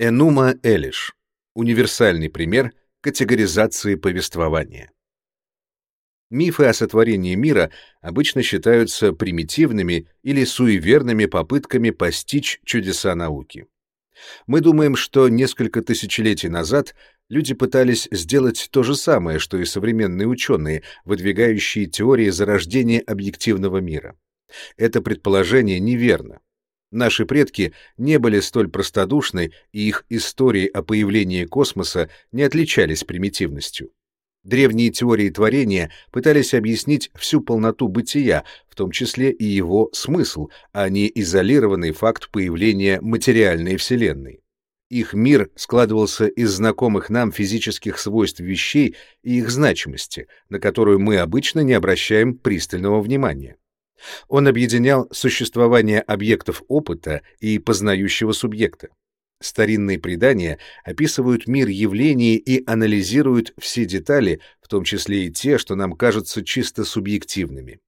Энума Элиш. Универсальный пример категоризации повествования. Мифы о сотворении мира обычно считаются примитивными или суеверными попытками постичь чудеса науки. Мы думаем, что несколько тысячелетий назад люди пытались сделать то же самое, что и современные ученые, выдвигающие теории зарождения объективного мира. Это предположение неверно. Наши предки не были столь простодушны, и их истории о появлении космоса не отличались примитивностью. Древние теории творения пытались объяснить всю полноту бытия, в том числе и его смысл, а не изолированный факт появления материальной Вселенной. Их мир складывался из знакомых нам физических свойств вещей и их значимости, на которую мы обычно не обращаем пристального внимания. Он объединял существование объектов опыта и познающего субъекта. Старинные предания описывают мир явлений и анализируют все детали, в том числе и те, что нам кажутся чисто субъективными.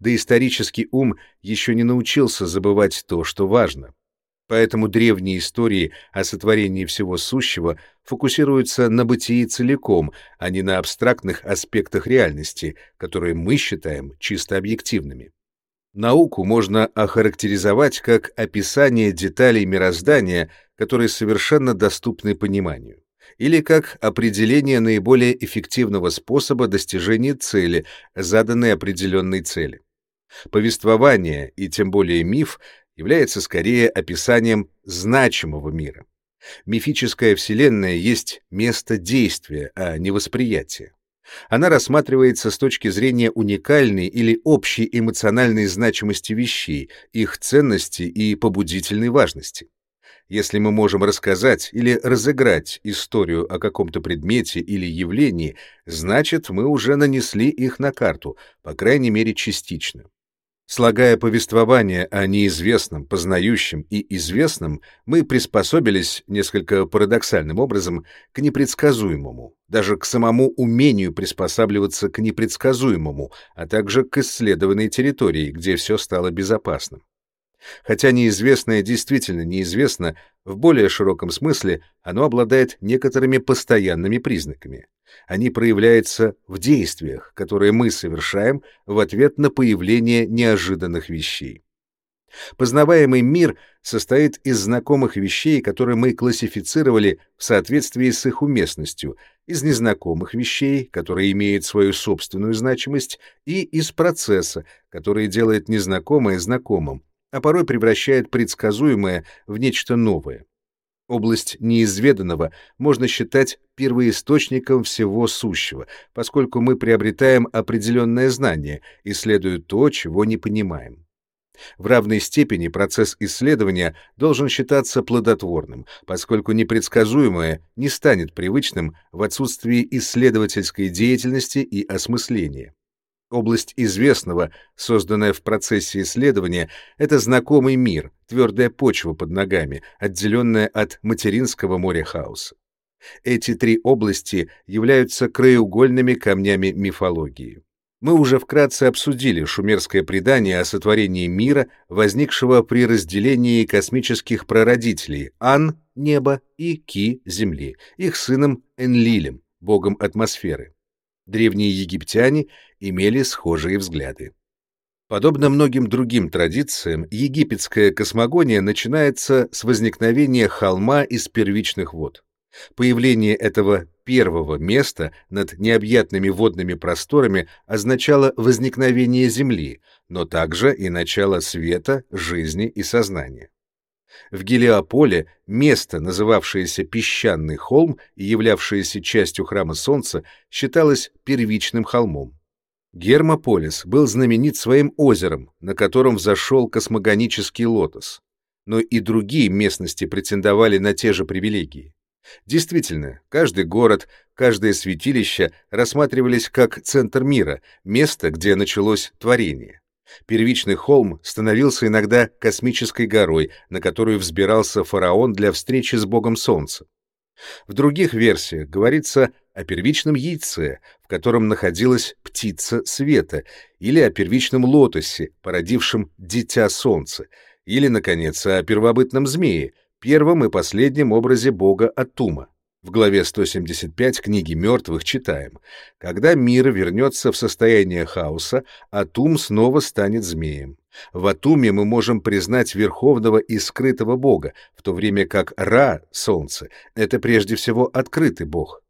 Да исторический ум еще не научился забывать то, что важно. Поэтому древние истории о сотворении всего сущего фокусируются на бытии целиком, а не на абстрактных аспектах реальности, которые мы считаем чисто объективными. Науку можно охарактеризовать как описание деталей мироздания, которые совершенно доступны пониманию, или как определение наиболее эффективного способа достижения цели, заданной определенной цели. Повествование, и тем более миф, является скорее описанием значимого мира. Мифическая вселенная есть место действия, а не восприятия. Она рассматривается с точки зрения уникальной или общей эмоциональной значимости вещей, их ценности и побудительной важности. Если мы можем рассказать или разыграть историю о каком-то предмете или явлении, значит, мы уже нанесли их на карту, по крайней мере, частично. Слагая повествование о неизвестном, познающем и известном, мы приспособились несколько парадоксальным образом к непредсказуемому, даже к самому умению приспосабливаться к непредсказуемому, а также к исследованной территории, где все стало безопасным. Хотя неизвестное действительно неизвестно, в более широком смысле оно обладает некоторыми постоянными признаками. Они проявляются в действиях, которые мы совершаем в ответ на появление неожиданных вещей. Познаваемый мир состоит из знакомых вещей, которые мы классифицировали в соответствии с их уместностью, из незнакомых вещей, которые имеют свою собственную значимость, и из процесса, который делает незнакомое знакомым, а порой превращает предсказуемое в нечто новое. Область неизведанного можно считать первоисточником всего сущего, поскольку мы приобретаем определенное знание, исследуя то, чего не понимаем. В равной степени процесс исследования должен считаться плодотворным, поскольку непредсказуемое не станет привычным в отсутствии исследовательской деятельности и осмысления. Область известного, созданная в процессе исследования, это знакомый мир, твердая почва под ногами, отделенная от материнского моря хаоса. Эти три области являются краеугольными камнями мифологии. Мы уже вкратце обсудили шумерское предание о сотворении мира, возникшего при разделении космических прародителей Ан — небо и Ки — земли, их сыном Энлилем, богом атмосферы древние египтяне имели схожие взгляды. Подобно многим другим традициям, египетская космогония начинается с возникновения холма из первичных вод. Появление этого первого места над необъятными водными просторами означало возникновение Земли, но также и начало света, жизни и сознания. В Гелиополе место, называвшееся Песчаный холм и являвшееся частью храма Солнца, считалось первичным холмом. Гермополис был знаменит своим озером, на котором взошел космогонический лотос. Но и другие местности претендовали на те же привилегии. Действительно, каждый город, каждое святилище рассматривались как центр мира, место, где началось творение. Первичный холм становился иногда космической горой, на которую взбирался фараон для встречи с богом солнца. В других версиях говорится о первичном яйце, в котором находилась птица света, или о первичном лотосе, породившем дитя солнца, или, наконец, о первобытном змее, первом и последнем образе бога Атума. В главе 175 книги мертвых читаем «Когда мир вернется в состояние хаоса, Атум снова станет змеем. В Атуме мы можем признать верховного и скрытого бога, в то время как Ра, солнце, это прежде всего открытый бог.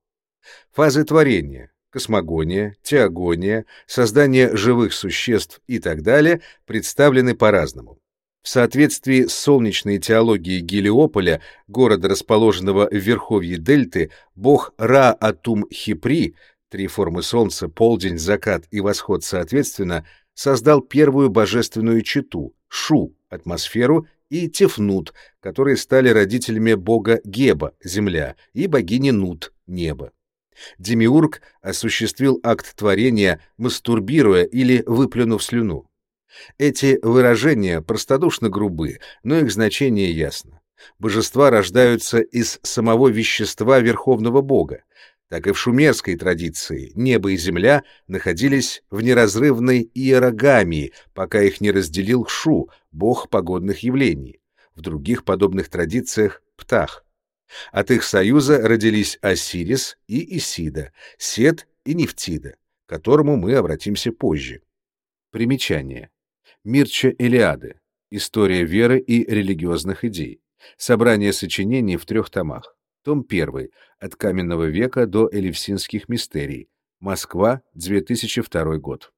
Фазы творения, космогония, теогония, создание живых существ и так далее представлены по-разному. В соответствии с солнечной теологией Гелиополя, города, расположенного в верховье дельты, бог Ра-Атум-Хипри, три формы солнца, полдень, закат и восход соответственно, создал первую божественную чету — Шу, атмосферу, и Тефнут, которые стали родителями бога Геба, земля, и богини Нут, небо. Демиург осуществил акт творения, мастурбируя или выплюнув слюну. Эти выражения простодушно грубы, но их значение ясно. Божества рождаются из самого вещества Верховного Бога. Так и в шумерской традиции небо и земля находились в неразрывной иерогамии, пока их не разделил Шу, бог погодных явлений. В других подобных традициях — Птах. От их союза родились Осирис и Исида, Сет и Нефтида, к которому мы обратимся позже. Примечание. Мирча Илиады. История веры и религиозных идей. Собрание сочинений в трех томах. Том 1. От каменного века до элевсинских мистерий. Москва, 2002 год.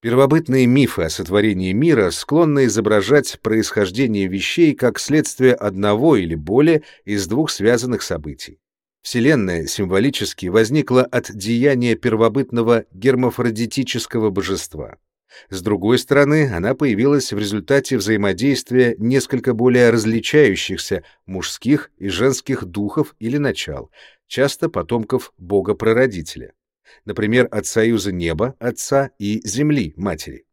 Первобытные мифы о сотворении мира склонны изображать происхождение вещей как следствие одного или более из двух связанных событий. Вселенная символически возникла от деяния первобытного гермафродитического божества. С другой стороны, она появилась в результате взаимодействия несколько более различающихся мужских и женских духов или начал, часто потомков бога-прародителя например, от союза неба, Отца, и земли, Матери.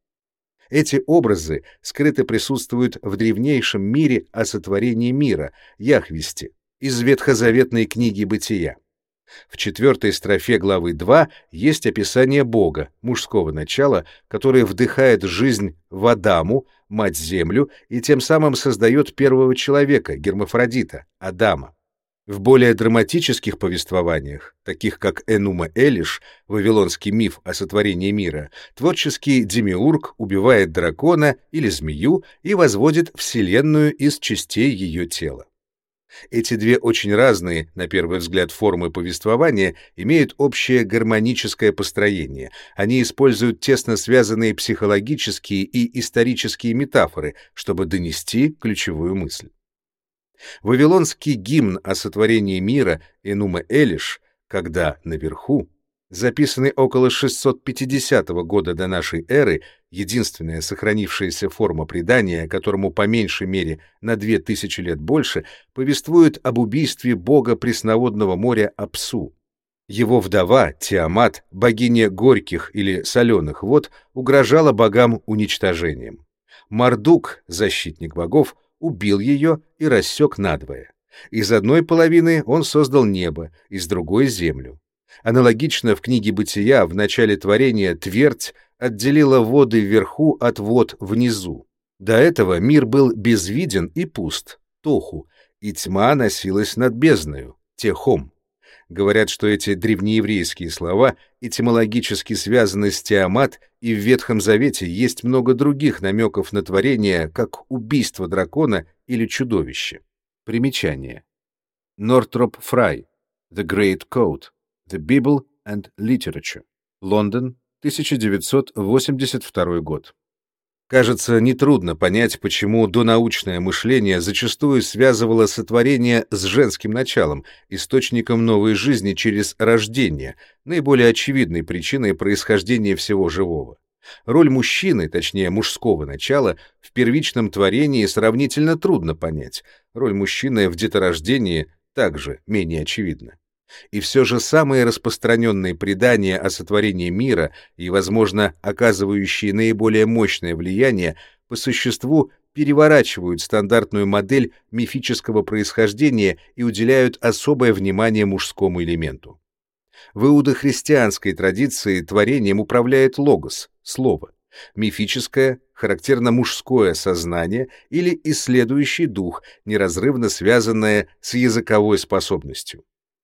Эти образы скрыто присутствуют в древнейшем мире о сотворении мира, Яхвисте, из ветхозаветной книги «Бытия». В четвертой строфе главы 2 есть описание Бога, мужского начала, который вдыхает жизнь в Адаму, мать-землю, и тем самым создает первого человека, гермафродита, Адама. В более драматических повествованиях, таких как Энума Элиш, вавилонский миф о сотворении мира, творческий демиург убивает дракона или змею и возводит вселенную из частей ее тела. Эти две очень разные, на первый взгляд, формы повествования имеют общее гармоническое построение. Они используют тесно связанные психологические и исторические метафоры, чтобы донести ключевую мысль. Вавилонский гимн о сотворении мира Энума Элиш, когда наверху, записанный около 650 года до нашей эры, единственная сохранившаяся форма предания, которому по меньшей мере на 2000 лет больше, повествует об убийстве бога пресноводного моря Апсу. Его вдова, Тиамат, богиня горьких или соленых вод, угрожала богам уничтожением. Мардук, защитник богов, убил ее и рассек надвое. Из одной половины он создал небо, из другой — землю. Аналогично в книге «Бытия» в начале творения твердь отделила воды вверху от вод внизу. До этого мир был безвиден и пуст, тоху, и тьма носилась над бездною, техом. Говорят, что эти древнееврейские слова этимологически связаны с Тиамат, и в Ветхом Завете есть много других намеков на творение, как убийство дракона или чудовище. Примечание. Нортроп Фрай. The Great Code. The Bible and Literature. Лондон, 1982 год. Кажется, нетрудно понять, почему донаучное мышление зачастую связывало сотворение с женским началом, источником новой жизни через рождение, наиболее очевидной причиной происхождения всего живого. Роль мужчины, точнее мужского начала, в первичном творении сравнительно трудно понять. Роль мужчины в деторождении также менее очевидна. И все же самые распространенные предания о сотворении мира и, возможно, оказывающие наиболее мощное влияние, по существу переворачивают стандартную модель мифического происхождения и уделяют особое внимание мужскому элементу. В иудохристианской традиции творением управляет логос, слово. Мифическое характерно мужское сознание или исследующий дух, неразрывно связанное с языковой способностью.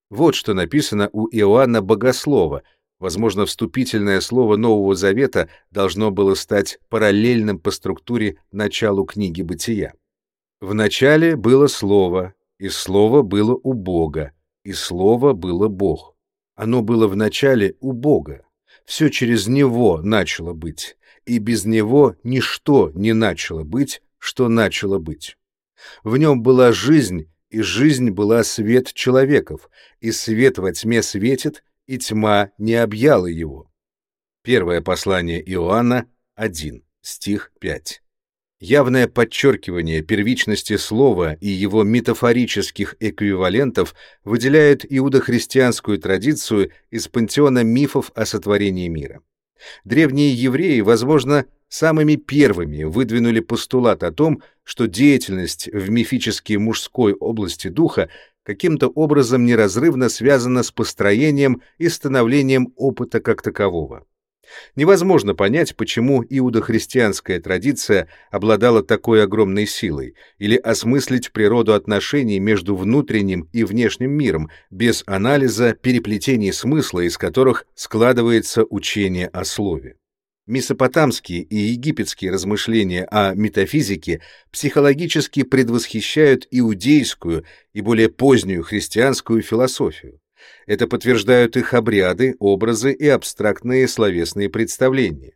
Вот что написано у Иоанна Богослова. Возможно, вступительное слово Нового Завета должно было стать параллельным по структуре началу книги Бытия. В начале было Слово, и Слово было у Бога, и Слово было Бог. Оно было в начале у Бога. Все через Него начало быть, и без Него ничто не начало быть, что начало быть. В нем была жизнь, и жизнь была свет человеков, и свет во тьме светит, и тьма не объяла его. Первое послание Иоанна, 1, стих 5. Явное подчеркивание первичности слова и его метафорических эквивалентов выделяет иудохристианскую традицию из пантеона мифов о сотворении мира. Древние евреи, возможно, самыми первыми выдвинули постулат о том, что деятельность в мифической мужской области духа каким-то образом неразрывно связана с построением и становлением опыта как такового. Невозможно понять, почему иудохристианская традиция обладала такой огромной силой, или осмыслить природу отношений между внутренним и внешним миром без анализа переплетений смысла, из которых складывается учение о слове. Месопотамские и египетские размышления о метафизике психологически предвосхищают иудейскую и более позднюю христианскую философию. Это подтверждают их обряды, образы и абстрактные словесные представления.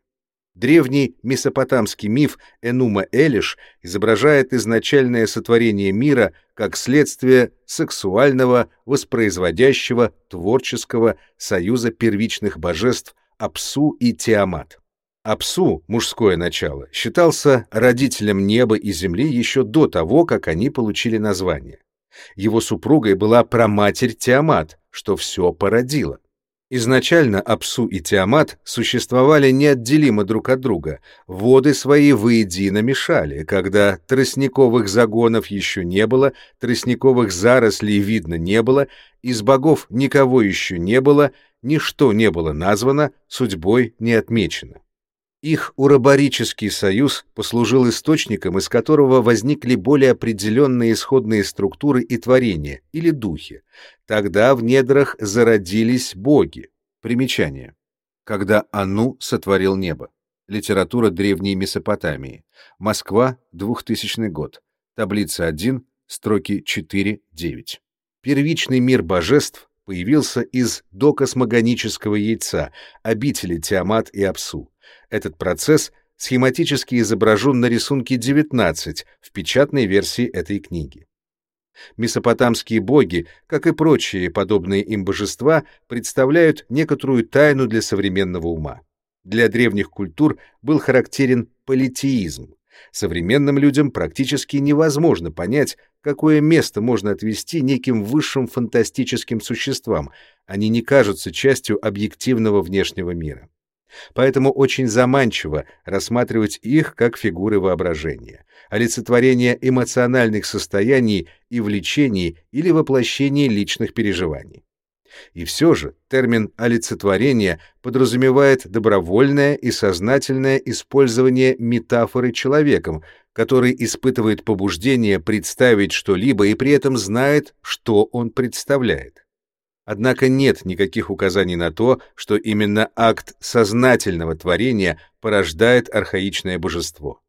Древний месопотамский миф Энума Элиш изображает изначальное сотворение мира как следствие сексуального, воспроизводящего, творческого союза первичных божеств Апсу и Тиамат. Апсу, мужское начало, считался родителем неба и земли еще до того, как они получили название. Его супругой была праматерь Тиамат, что все породило. Изначально Апсу и Тиамат существовали неотделимо друг от друга, воды свои воедино мешали, когда тростниковых загонов еще не было, тростниковых зарослей видно не было, из богов никого еще не было, ничто не было названо, судьбой не отмечено. Их урабарический союз послужил источником, из которого возникли более определенные исходные структуры и творения, или духи. Тогда в недрах зародились боги. Примечание. Когда Ану сотворил небо. Литература древней Месопотамии. Москва, 2000 год. Таблица 1, строки 4-9. Первичный мир божеств появился из докосмогонического яйца, обители Тиамат и Апсу. Этот процесс схематически изображен на рисунке 19 в печатной версии этой книги. Месопотамские боги, как и прочие подобные им божества, представляют некоторую тайну для современного ума. Для древних культур был характерен политеизм. Современным людям практически невозможно понять, какое место можно отвести неким высшим фантастическим существам, они не кажутся частью объективного внешнего мира. Поэтому очень заманчиво рассматривать их как фигуры воображения, олицетворение эмоциональных состояний и влечений или воплощение личных переживаний. И все же термин «олицетворение» подразумевает добровольное и сознательное использование метафоры человеком, который испытывает побуждение представить что-либо и при этом знает, что он представляет. Однако нет никаких указаний на то, что именно акт сознательного творения порождает архаичное божество.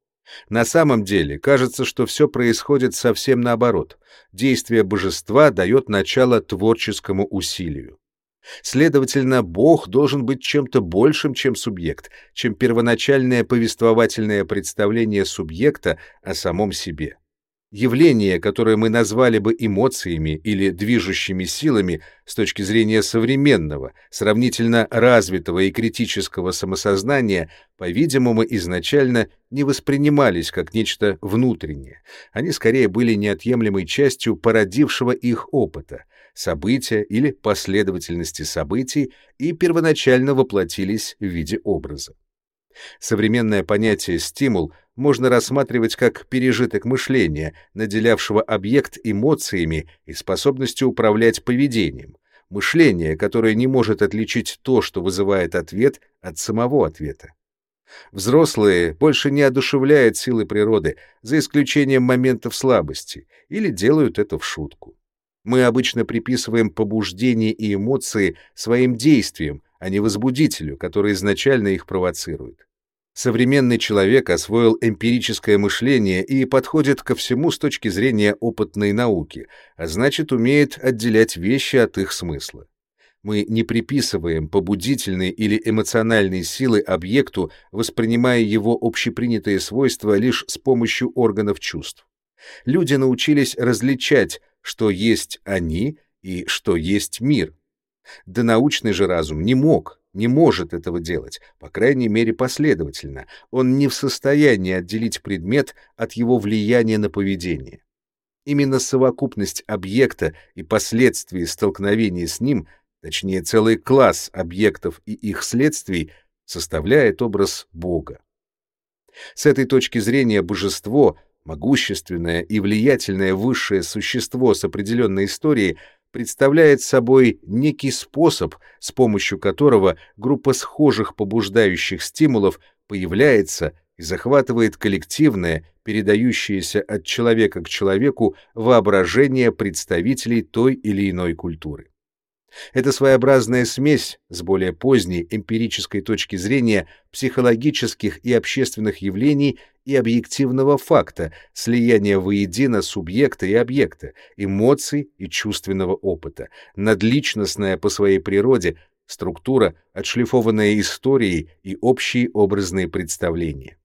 На самом деле, кажется, что все происходит совсем наоборот. Действие божества дает начало творческому усилию. Следовательно, Бог должен быть чем-то большим, чем субъект, чем первоначальное повествовательное представление субъекта о самом себе. Явления, которые мы назвали бы эмоциями или движущими силами с точки зрения современного, сравнительно развитого и критического самосознания, по-видимому, изначально не воспринимались как нечто внутреннее. Они скорее были неотъемлемой частью породившего их опыта, события или последовательности событий и первоначально воплотились в виде образа. Современное понятие «стимул» можно рассматривать как пережиток мышления, наделявшего объект эмоциями и способностью управлять поведением, мышление, которое не может отличить то, что вызывает ответ, от самого ответа. Взрослые больше не одушевляют силы природы, за исключением моментов слабости, или делают это в шутку. Мы обычно приписываем побуждения и эмоции своим действиям, а не возбудителю, который изначально их провоцирует. Современный человек освоил эмпирическое мышление и подходит ко всему с точки зрения опытной науки, а значит, умеет отделять вещи от их смысла. Мы не приписываем побудительные или эмоциональные силы объекту, воспринимая его общепринятые свойства лишь с помощью органов чувств. Люди научились различать, что есть они и что есть мир. Да научный же разум не мог, не может этого делать, по крайней мере последовательно. Он не в состоянии отделить предмет от его влияния на поведение. Именно совокупность объекта и последствий столкновения с ним точнее целый класс объектов и их следствий, составляет образ Бога. С этой точки зрения божество, могущественное и влиятельное высшее существо с определенной историей, представляет собой некий способ, с помощью которого группа схожих побуждающих стимулов появляется и захватывает коллективное, передающееся от человека к человеку воображение представителей той или иной культуры. Это своеобразная смесь с более поздней эмпирической точки зрения психологических и общественных явлений и объективного факта, слияния воедино субъекта и объекта, эмоций и чувственного опыта, надличностная по своей природе структура, отшлифованная историей и общие образные представления.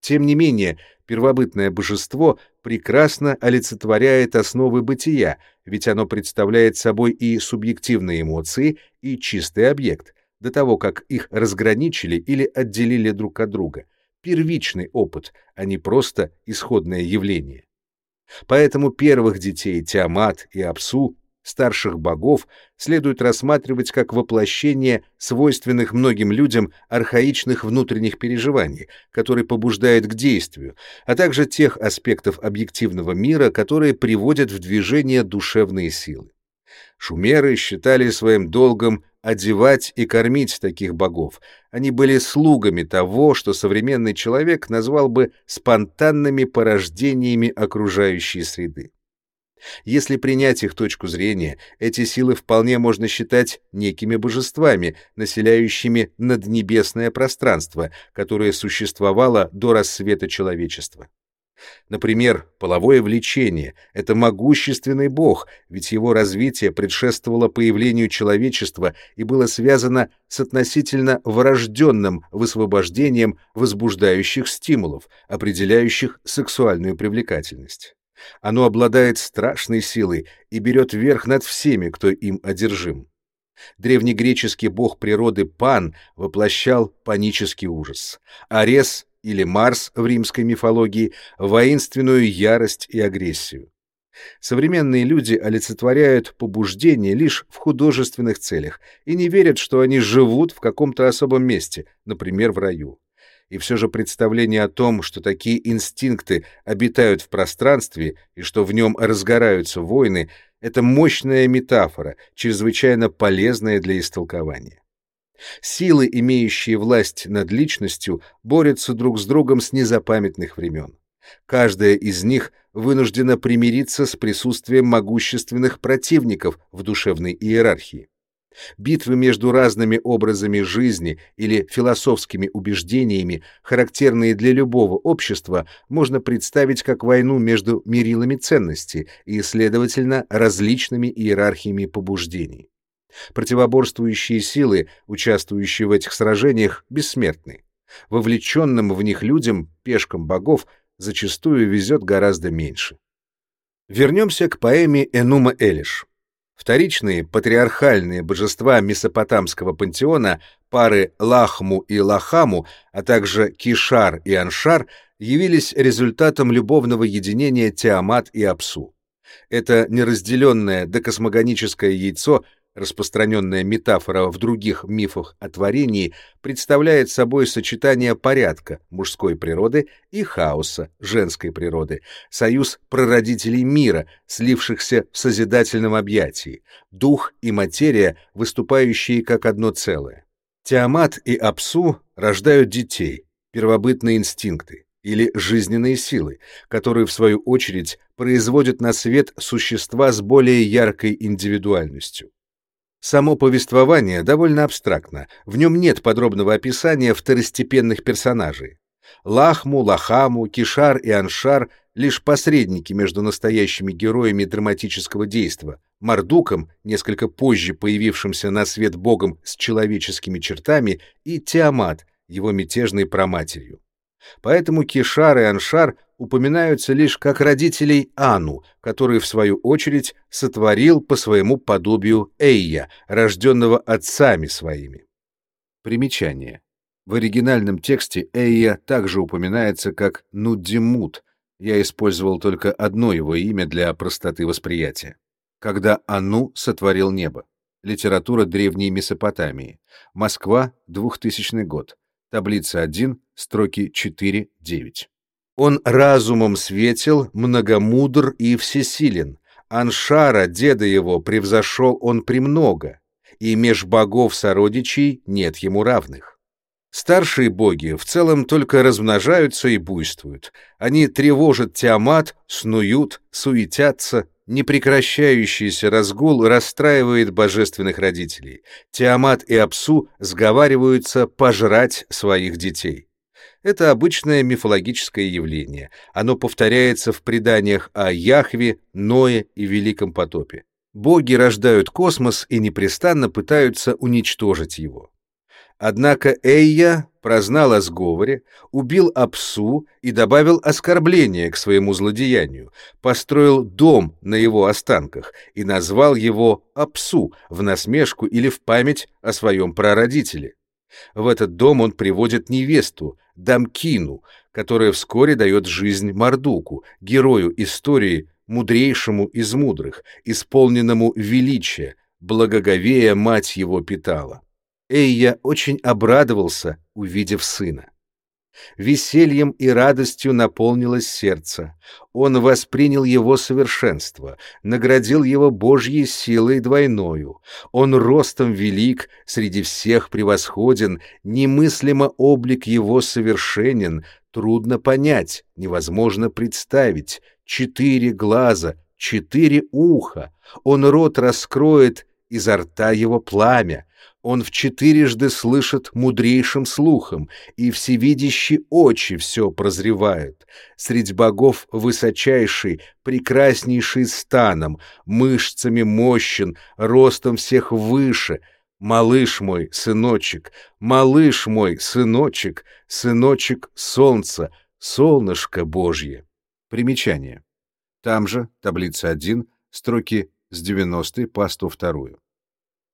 Тем не менее, первобытное божество прекрасно олицетворяет основы бытия, ведь оно представляет собой и субъективные эмоции, и чистый объект, до того, как их разграничили или отделили друг от друга. Первичный опыт, а не просто исходное явление. Поэтому первых детей Тиамат и Апсу старших богов следует рассматривать как воплощение свойственных многим людям архаичных внутренних переживаний, которые побуждают к действию, а также тех аспектов объективного мира, которые приводят в движение душевные силы. Шумеры считали своим долгом одевать и кормить таких богов. Они были слугами того, что современный человек назвал бы спонтанными порождениями окружающей среды. Если принять их точку зрения, эти силы вполне можно считать некими божествами, населяющими наднебесное пространство, которое существовало до рассвета человечества. Например, половое влечение — это могущественный бог, ведь его развитие предшествовало появлению человечества и было связано с относительно врожденным высвобождением возбуждающих стимулов, определяющих сексуальную привлекательность. Оно обладает страшной силой и берет верх над всеми, кто им одержим. Древнегреческий бог природы Пан воплощал панический ужас. Арес или Марс в римской мифологии — воинственную ярость и агрессию. Современные люди олицетворяют побуждение лишь в художественных целях и не верят, что они живут в каком-то особом месте, например, в раю и все же представление о том, что такие инстинкты обитают в пространстве и что в нем разгораются войны, это мощная метафора, чрезвычайно полезная для истолкования. Силы, имеющие власть над личностью, борются друг с другом с незапамятных времен. Каждая из них вынуждена примириться с присутствием могущественных противников в душевной иерархии. Битвы между разными образами жизни или философскими убеждениями, характерные для любого общества, можно представить как войну между мерилами ценностей и, следовательно, различными иерархиями побуждений. Противоборствующие силы, участвующие в этих сражениях, бессмертны. Вовлеченным в них людям, пешкам богов, зачастую везет гораздо меньше. Вернемся к поэме Энума Элиш. Вторичные патриархальные божества месопотамского пантеона, пары Лахму и Лахаму, а также Кишар и Аншар, явились результатом любовного единения Тиамат и Апсу. Это неразделенное докосмогоническое яйцо распространенная метафора в других мифах о творении, представляет собой сочетание порядка мужской природы и хаоса женской природы, союз прародителей мира, слившихся в созидательном объятии, дух и материя, выступающие как одно целое. Тиамат и Апсу рождают детей, первобытные инстинкты или жизненные силы, которые, в свою очередь, производят на свет существа с более яркой индивидуальностью. Само повествование довольно абстрактно, в нем нет подробного описания второстепенных персонажей. Лахму, Лахаму, Кишар и Аншар — лишь посредники между настоящими героями драматического действа, Мардуком, несколько позже появившимся на свет богом с человеческими чертами, и Тиамат, его мятежной проматерью. Поэтому Кишар и Аншар упоминаются лишь как родителей Ану, который, в свою очередь, сотворил по своему подобию Эйя, рожденного отцами своими. Примечание. В оригинальном тексте Эйя также упоминается как Нуддимут, я использовал только одно его имя для простоты восприятия. Когда Ану сотворил небо. Литература древней Месопотамии. Москва, 2000 год. Таблица 1, строки 4-9. Он разумом светил, многомудр и всесилен. Аншара, деда его, превзошел он премного, и меж богов-сородичей нет ему равных. Старшие боги в целом только размножаются и буйствуют. Они тревожат Тиамат, снуют, суетятся, Непрекращающийся разгул расстраивает божественных родителей. Тиамат и Апсу сговариваются пожрать своих детей. Это обычное мифологическое явление. Оно повторяется в преданиях о Яхве, Ное и Великом потопе. Боги рождают космос и непрестанно пытаются уничтожить его. Однако Эйя прознал о сговоре, убил Апсу и добавил оскорбление к своему злодеянию, построил дом на его останках и назвал его Апсу в насмешку или в память о своем прародителе. В этот дом он приводит невесту, Дамкину, которая вскоре дает жизнь Мардуку, герою истории, мудрейшему из мудрых, исполненному величия, благоговея мать его питала. Эйя очень обрадовался, увидев сына. Весельем и радостью наполнилось сердце. Он воспринял его совершенство, наградил его Божьей силой двойною. Он ростом велик, среди всех превосходен, немыслимо облик его совершенен, трудно понять, невозможно представить. Четыре глаза, четыре уха, он рот раскроет, изо рта его пламя, он в четырежды слышит мудрейшим слухом, и всевидящие очи все прозревают. Средь богов высочайший, прекраснейший станом, мышцами мощен, ростом всех выше. Малыш мой, сыночек, малыш мой, сыночек, сыночек солнца, солнышко Божье. Примечание. Там же, таблица 1, строки с 90 по 102.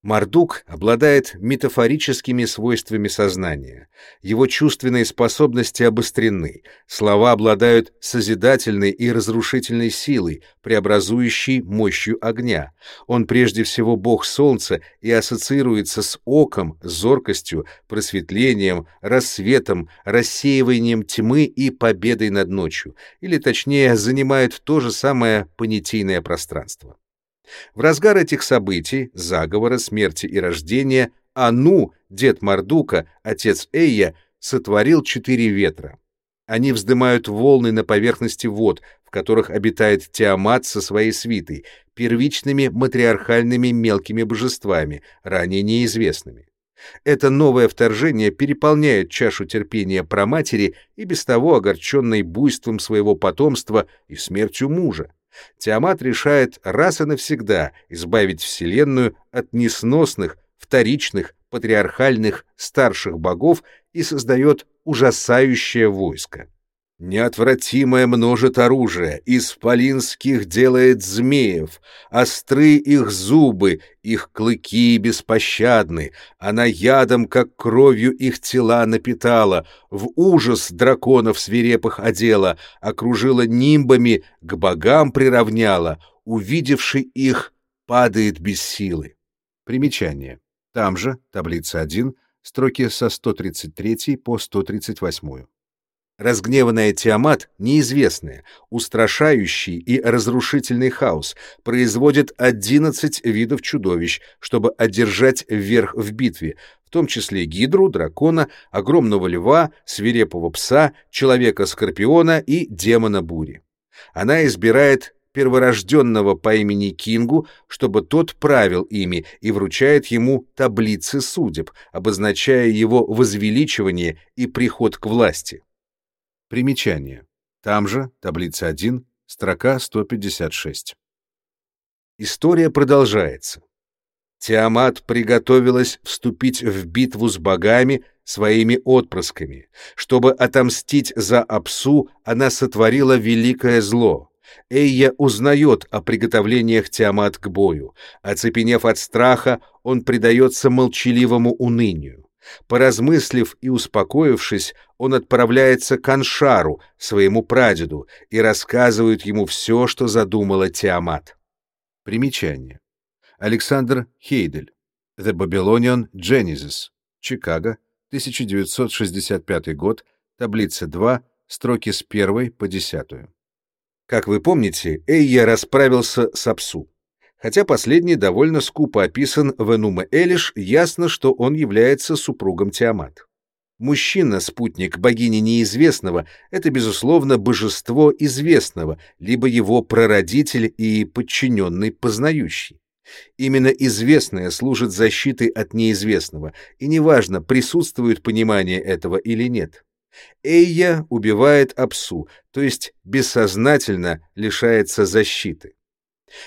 Мардук обладает метафорическими свойствами сознания. Его чувственные способности обострены. Слова обладают созидательной и разрушительной силой, преобразующей мощью огня. Он прежде всего бог солнца и ассоциируется с оком, зоркостью, просветлением, рассветом, рассеиванием тьмы и победой над ночью, или точнее занимает то же самое понятийное пространство. В разгар этих событий, заговора, смерти и рождения, Ану, дед Мардука, отец Эйя, сотворил четыре ветра. Они вздымают волны на поверхности вод, в которых обитает Тиамат со своей свитой, первичными матриархальными мелкими божествами, ранее неизвестными. Это новое вторжение переполняет чашу терпения праматери и без того огорченной буйством своего потомства и смертью мужа. Тиамат решает раз и навсегда избавить Вселенную от несносных, вторичных, патриархальных старших богов и создает ужасающее войско. Неотвратимое множит оружие, из полинских делает змеев, остры их зубы, их клыки беспощадны, она ядом, как кровью их тела напитала, в ужас драконов свирепых одела, окружила нимбами, к богам приравняла, увидевший их, падает без силы. Примечание. Там же, таблица 1, строки со 133 по 138. Разгневанная Тиамат, неизвестная, устрашающий и разрушительный хаос, производит 11 видов чудовищ, чтобы одержать верх в битве, в том числе гидру, дракона, огромного льва, свирепого пса, человека-скорпиона и демона бури. Она избирает перворожденного по имени Кингу, чтобы тот правил ими и вручает ему таблицы судеб, обозначая его возвеличивание и приход к власти. Примечание. Там же, таблица 1, строка 156. История продолжается. Тиамат приготовилась вступить в битву с богами своими отпрысками. Чтобы отомстить за Апсу, она сотворила великое зло. Эйя узнает о приготовлениях Тиамат к бою. Оцепенев от страха, он предается молчаливому унынию. Поразмыслив и успокоившись, он отправляется к Аншару, своему прадеду, и рассказывает ему все, что задумала Тиамат. Примечание. Александр Хейдель. The Babylonian Genesis. Чикаго, 1965 год, таблица 2, строки с 1 по 10. Как вы помните, Эйя расправился с Апсу. Хотя последний довольно скупо описан в Энуме Элиш, ясно, что он является супругом Тиамат. Мужчина, спутник богини неизвестного, это, безусловно, божество известного, либо его прародитель и подчиненный познающий. Именно известное служит защитой от неизвестного, и неважно, присутствует понимание этого или нет. Эйя убивает Апсу, то есть бессознательно лишается защиты.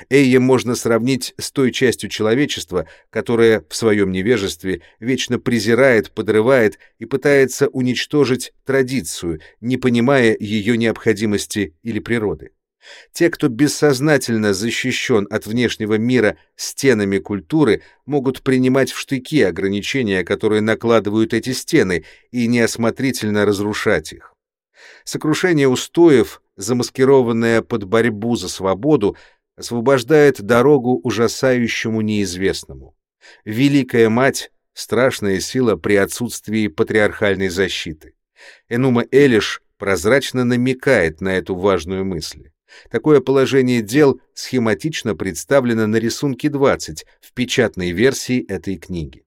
Эйя можно сравнить с той частью человечества, которая в своем невежестве вечно презирает, подрывает и пытается уничтожить традицию, не понимая ее необходимости или природы. Те, кто бессознательно защищен от внешнего мира стенами культуры, могут принимать в штыки ограничения, которые накладывают эти стены, и неосмотрительно разрушать их. Сокрушение устоев, замаскированное под борьбу за свободу, освобождает дорогу ужасающему неизвестному. Великая Мать — страшная сила при отсутствии патриархальной защиты. Энума Элиш прозрачно намекает на эту важную мысль. Такое положение дел схематично представлено на рисунке 20 в печатной версии этой книги.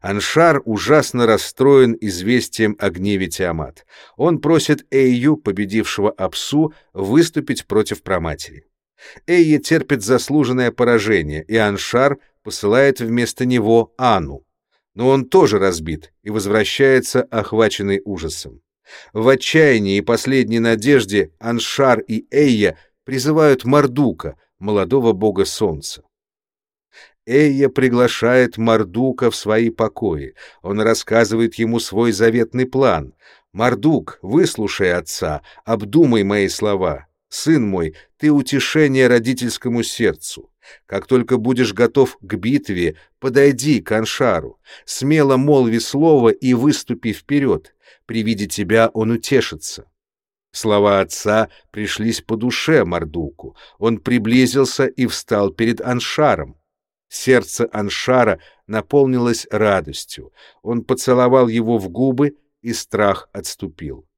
Аншар ужасно расстроен известием о гневе Тиамат. Он просит Эйю, победившего Апсу, выступить против праматери. Эйя терпит заслуженное поражение, и Аншар посылает вместо него Ану. Но он тоже разбит и возвращается, охваченный ужасом. В отчаянии и последней надежде Аншар и Эйя призывают Мардука, молодого бога солнца. Эйя приглашает Мардука в свои покои. Он рассказывает ему свой заветный план. «Мардук, выслушай отца, обдумай мои слова. Сын мой, ты утешение родительскому сердцу. Как только будешь готов к битве, подойди к Аншару, смело молви слово и выступи вперед. При виде тебя он утешится. Слова отца пришлись по душе Мардуку. Он приблизился и встал перед Аншаром. Сердце Аншара наполнилось радостью. Он поцеловал его в губы, и страх отступил.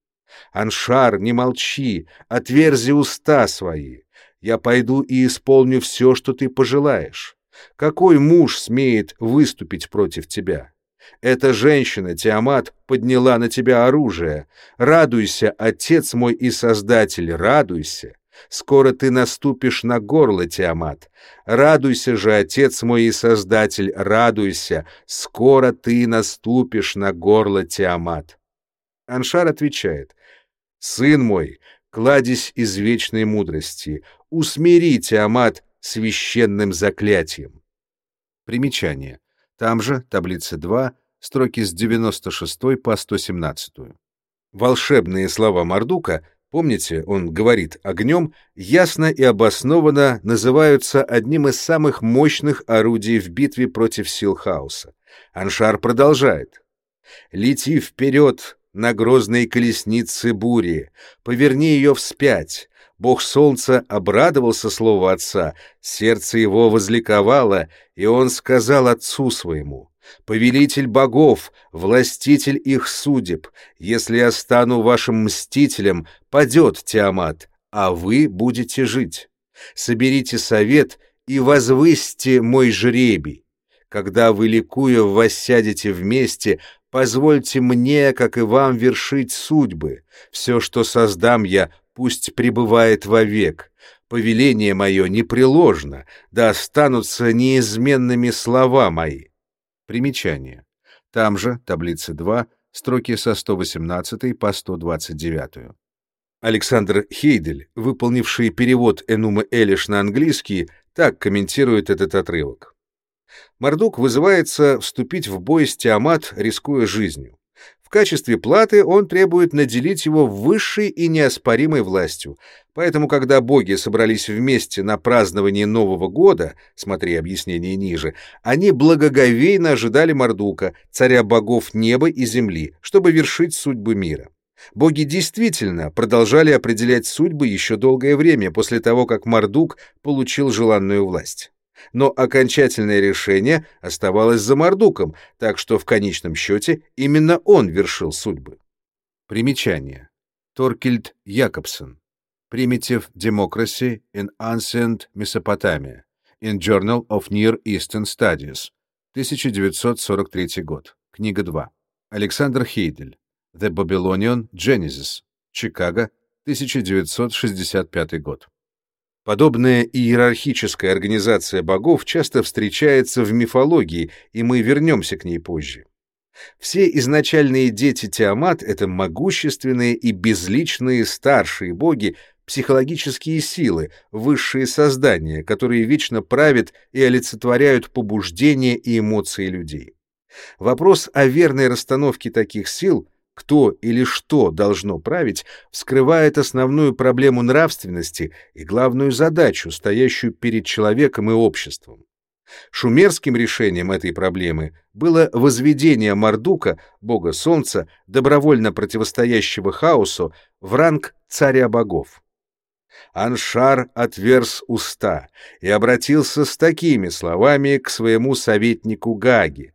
Аншар, не молчи, отверзи уста свои. Я пойду и исполню все, что ты пожелаешь. Какой муж смеет выступить против тебя? Эта женщина, Тиамат, подняла на тебя оружие. Радуйся, отец мой и создатель, радуйся. Скоро ты наступишь на горло, Тиамат. Радуйся же, отец мой и создатель, радуйся. Скоро ты наступишь на горло, Тиамат. Аншар отвечает, «Сын мой, кладезь из вечной мудрости, усмири Тиамат священным заклятием». Примечание. Там же, таблица 2, строки с 96 по 117. Волшебные слова Мардука, помните, он говорит огнем, ясно и обоснованно называются одним из самых мощных орудий в битве против сил хаоса. Аншар продолжает. «Лети вперед, на грозной колеснице бури, поверни ее вспять. Бог солнца обрадовался слову отца, сердце его возликовало, и он сказал отцу своему, повелитель богов, властитель их судеб, если я стану вашим мстителем, падет Тиамат, а вы будете жить. Соберите совет и возвысьте мой жребий. Когда вы, ликуя, воссядете вместе, позвольте мне, как и вам, вершить судьбы. Все, что создам я, пусть пребывает вовек. Повеление мое непреложно, да останутся неизменными слова мои. Примечание. Там же, таблица 2, строки со 118 по 129. Александр Хейдель, выполнивший перевод Энумы Элиш на английский, так комментирует этот отрывок. Мардук вызывается вступить в бой с Тиамат, рискуя жизнью качестве платы он требует наделить его высшей и неоспоримой властью. Поэтому, когда боги собрались вместе на празднование Нового года, смотри объяснение ниже, они благоговейно ожидали Мардука, царя богов неба и земли, чтобы вершить судьбы мира. Боги действительно продолжали определять судьбы еще долгое время после того, как Мардук получил желанную власть но окончательное решение оставалось за Мардуком, так что в конечном счете именно он вершил судьбы. Примечание. Торкельд Якобсон. Primitive Democracy in Ancient Mesopotamia. In Journal of Near Eastern Studies. 1943 год. Книга 2. Александр Хейдель. The Babylonian Genesis. Чикаго. 1965 год. Подобная иерархическая организация богов часто встречается в мифологии, и мы вернемся к ней позже. Все изначальные дети Тиамат — это могущественные и безличные старшие боги, психологические силы, высшие создания, которые вечно правят и олицетворяют побуждения и эмоции людей. Вопрос о верной расстановке таких сил кто или что должно править, вскрывает основную проблему нравственности и главную задачу, стоящую перед человеком и обществом. Шумерским решением этой проблемы было возведение Мардука, бога солнца, добровольно противостоящего хаосу, в ранг царя богов. Аншар отверз уста и обратился с такими словами к своему советнику Гаге.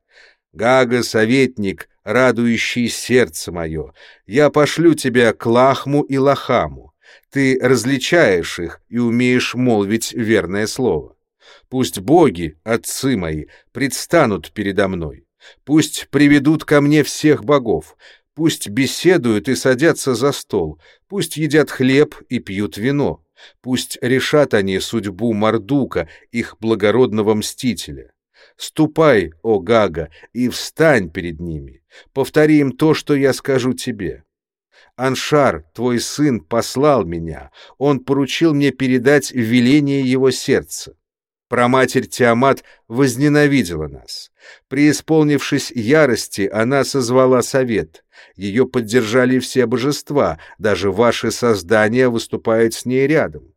«Гага, советник, радующий сердце мое, я пошлю тебя к Лахму и Лахаму. Ты различаешь их и умеешь молвить верное слово. Пусть боги, отцы мои, предстанут передо мной. Пусть приведут ко мне всех богов. Пусть беседуют и садятся за стол. Пусть едят хлеб и пьют вино. Пусть решат они судьбу Мардука, их благородного мстителя. Ступай, о Гага, и встань перед ними. Повтори им то, что я скажу тебе. Аншар, твой сын, послал меня. Он поручил мне передать веление его сердца. Проматерь Тиамат возненавидела нас. Преисполнившись ярости, она созвала совет. Ее поддержали все божества, даже ваши создания выступают с ней рядом.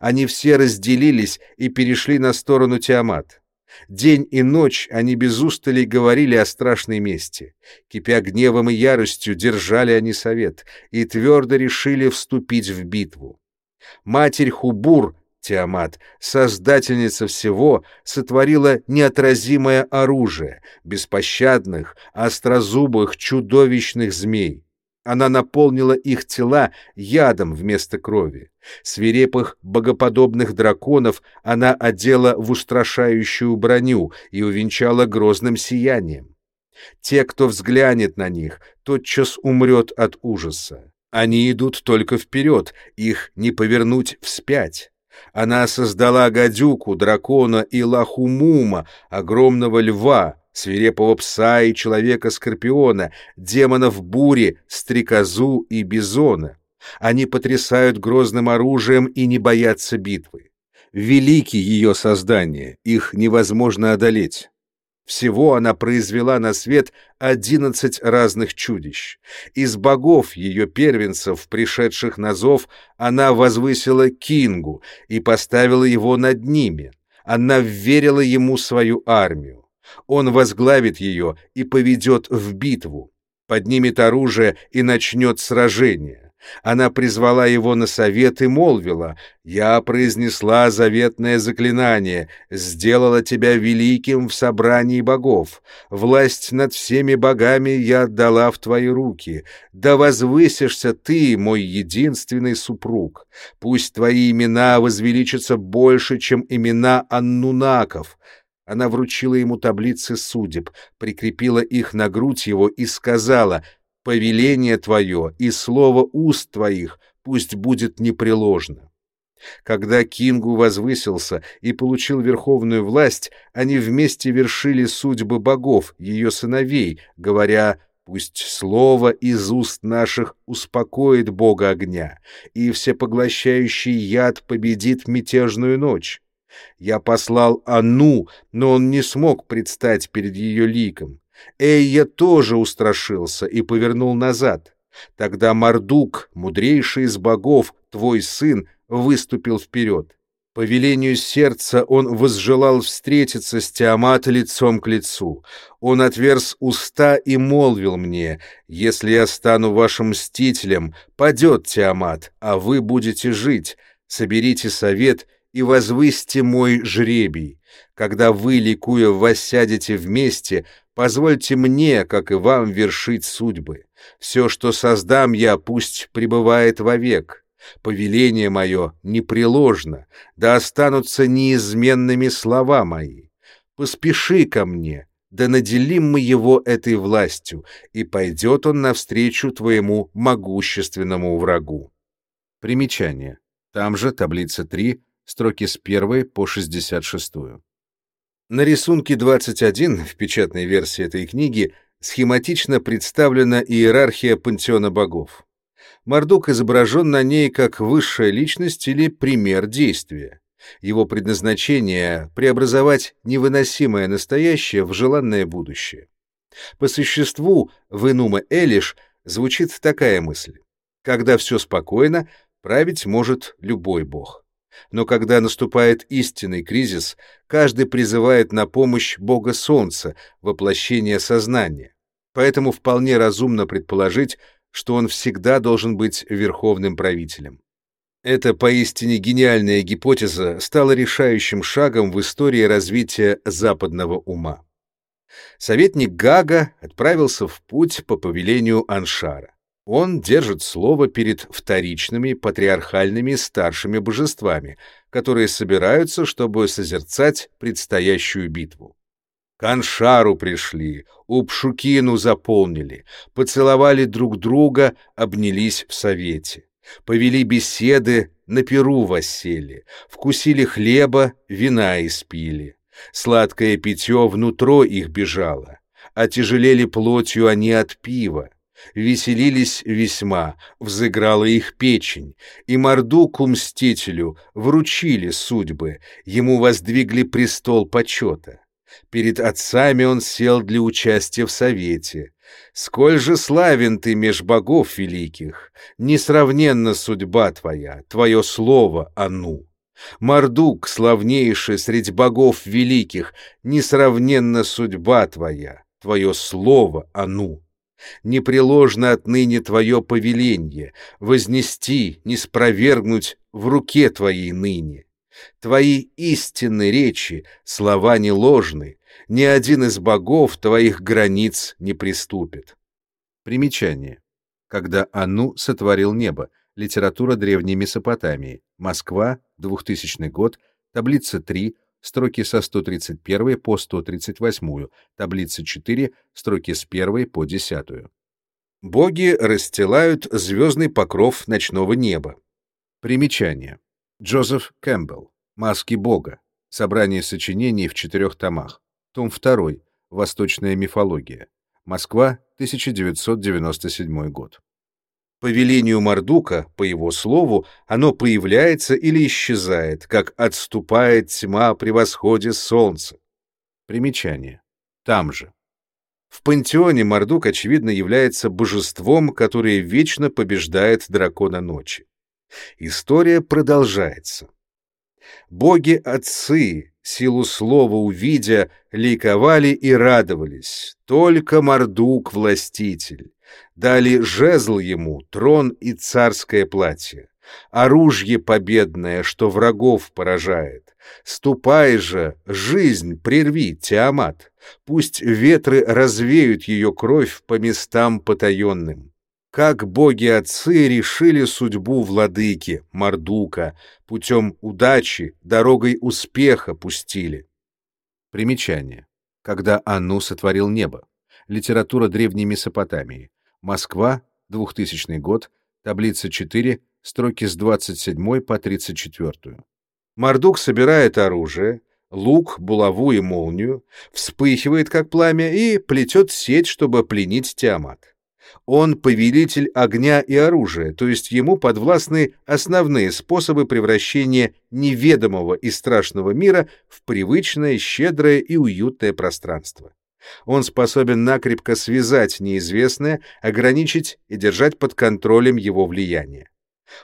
Они все разделились и перешли на сторону Тиамат. День и ночь они без устали говорили о страшной мести. Кипя гневом и яростью, держали они совет и твердо решили вступить в битву. Матерь Хубур, Тиамат, создательница всего, сотворила неотразимое оружие, беспощадных, острозубых, чудовищных змей. Она наполнила их тела ядом вместо крови. Свирепых богоподобных драконов она одела в устрашающую броню и увенчала грозным сиянием. Те, кто взглянет на них, тотчас умрет от ужаса. Они идут только вперед, их не повернуть вспять. Она создала гадюку, дракона и лахумума, огромного льва, свирепого пса и человека-скорпиона, демонов бури, стрекозу и бизона. Они потрясают грозным оружием и не боятся битвы. Велики ее создание, их невозможно одолеть. Всего она произвела на свет одиннадцать разных чудищ. Из богов ее первенцев, пришедших на зов, она возвысила Кингу и поставила его над ними. Она верила ему свою армию. Он возглавит ее и поведет в битву, поднимет оружие и начнет сражение. Она призвала его на совет и молвила, «Я произнесла заветное заклинание, сделала тебя великим в собрании богов. Власть над всеми богами я отдала в твои руки. Да возвысишься ты, мой единственный супруг. Пусть твои имена возвеличатся больше, чем имена аннунаков». Она вручила ему таблицы судеб, прикрепила их на грудь его и сказала — повеление Твое и слово уст Твоих пусть будет непреложно. Когда Кингу возвысился и получил верховную власть, они вместе вершили судьбы богов, ее сыновей, говоря «Пусть слово из уст наших успокоит бога огня, и всепоглощающий яд победит мятежную ночь». Я послал Ану, но он не смог предстать перед ее ликом. Эйя тоже устрашился и повернул назад. Тогда Мардук, мудрейший из богов, твой сын, выступил вперед. По велению сердца он возжелал встретиться с Тиамат лицом к лицу. Он отверз уста и молвил мне, «Если я стану вашим мстителем, падет Тиамат, а вы будете жить. Соберите совет и возвысьте мой жребий. Когда вы, ликуя, воссядете вместе, Позвольте мне, как и вам, вершить судьбы. Все, что создам я, пусть пребывает вовек. Повеление мое непреложно, да останутся неизменными слова мои. Поспеши ко мне, да наделим мы его этой властью, и пойдет он навстречу твоему могущественному врагу. Примечание. Там же таблица 3, строки с 1 по 66. На рисунке 21 в печатной версии этой книги схематично представлена иерархия пантеона богов. Мардук изображен на ней как высшая личность или пример действия. Его предназначение — преобразовать невыносимое настоящее в желанное будущее. По существу в Инума Элиш звучит такая мысль. Когда все спокойно, править может любой бог. Но когда наступает истинный кризис, каждый призывает на помощь Бога Солнца, воплощение сознания. Поэтому вполне разумно предположить, что он всегда должен быть верховным правителем. Эта поистине гениальная гипотеза стала решающим шагом в истории развития западного ума. Советник Гага отправился в путь по повелению Аншара. Он держит слово перед вторичными патриархальными старшими божествами, которые собираются, чтобы созерцать предстоящую битву. К Аншару пришли, Упшукину заполнили, поцеловали друг друга, обнялись в совете. Повели беседы, на перу воссели, вкусили хлеба, вина испили. Сладкое питье внутро их бежало, отяжелели плотью они от пива. Веселились весьма, взыграла их печень, и Мордуку мстителю вручили судьбы, ему воздвигли престол почета. Перед отцами он сел для участия в совете. Сколь же славен ты меж богов великих, несравненна судьба твоя, твое слово, Ану. Мордук, славнейший средь богов великих, несравненна судьба твоя, твое слово, Ану. Непреложно отныне твое повеление, вознести, не спровергнуть в руке твоей ныне. Твои истинные речи, слова не ложны, ни один из богов твоих границ не приступит. Примечание. Когда Ану сотворил небо. Литература Древней Месопотамии. Москва, 2000 год, таблица 3, строки со 131 по 138, таблица 4, строки с 1 по 10. Боги расстилают звездный покров ночного неба. Примечание. Джозеф Кэмпбелл. Маски Бога. Собрание сочинений в четырех томах. Том 2. Восточная мифология. Москва, 1997 год. По велению Мардука, по его слову, оно появляется или исчезает, как отступает тьма при восходе солнца. Примечание. Там же. В пантеоне Мардук, очевидно, является божеством, которое вечно побеждает дракона ночи. История продолжается. Боги-отцы, силу слова увидя, ликовали и радовались. Только Мардук — властитель. Дали жезл ему, трон и царское платье. Оружие победное, что врагов поражает. Ступай же, жизнь прерви, Тиамат. Пусть ветры развеют ее кровь по местам потаенным. Как боги-отцы решили судьбу владыки, Мардука, путем удачи, дорогой успеха пустили. Примечание. Когда Анну сотворил небо. Литература Древней Месопотамии. Москва, 2000 год, таблица 4, строки с 27 по 34. Мардук собирает оружие, лук, булаву и молнию, вспыхивает, как пламя, и плетет сеть, чтобы пленить Тиамат. Он повелитель огня и оружия, то есть ему подвластны основные способы превращения неведомого и страшного мира в привычное, щедрое и уютное пространство. Он способен накрепко связать неизвестное, ограничить и держать под контролем его влияние.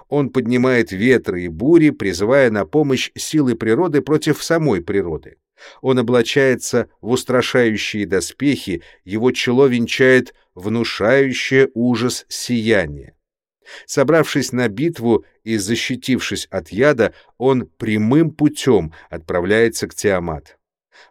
Он поднимает ветры и бури, призывая на помощь силы природы против самой природы. Он облачается в устрашающие доспехи, его чело венчает внушающее ужас сияние. Собравшись на битву и защитившись от яда, он прямым путем отправляется к Тиамат.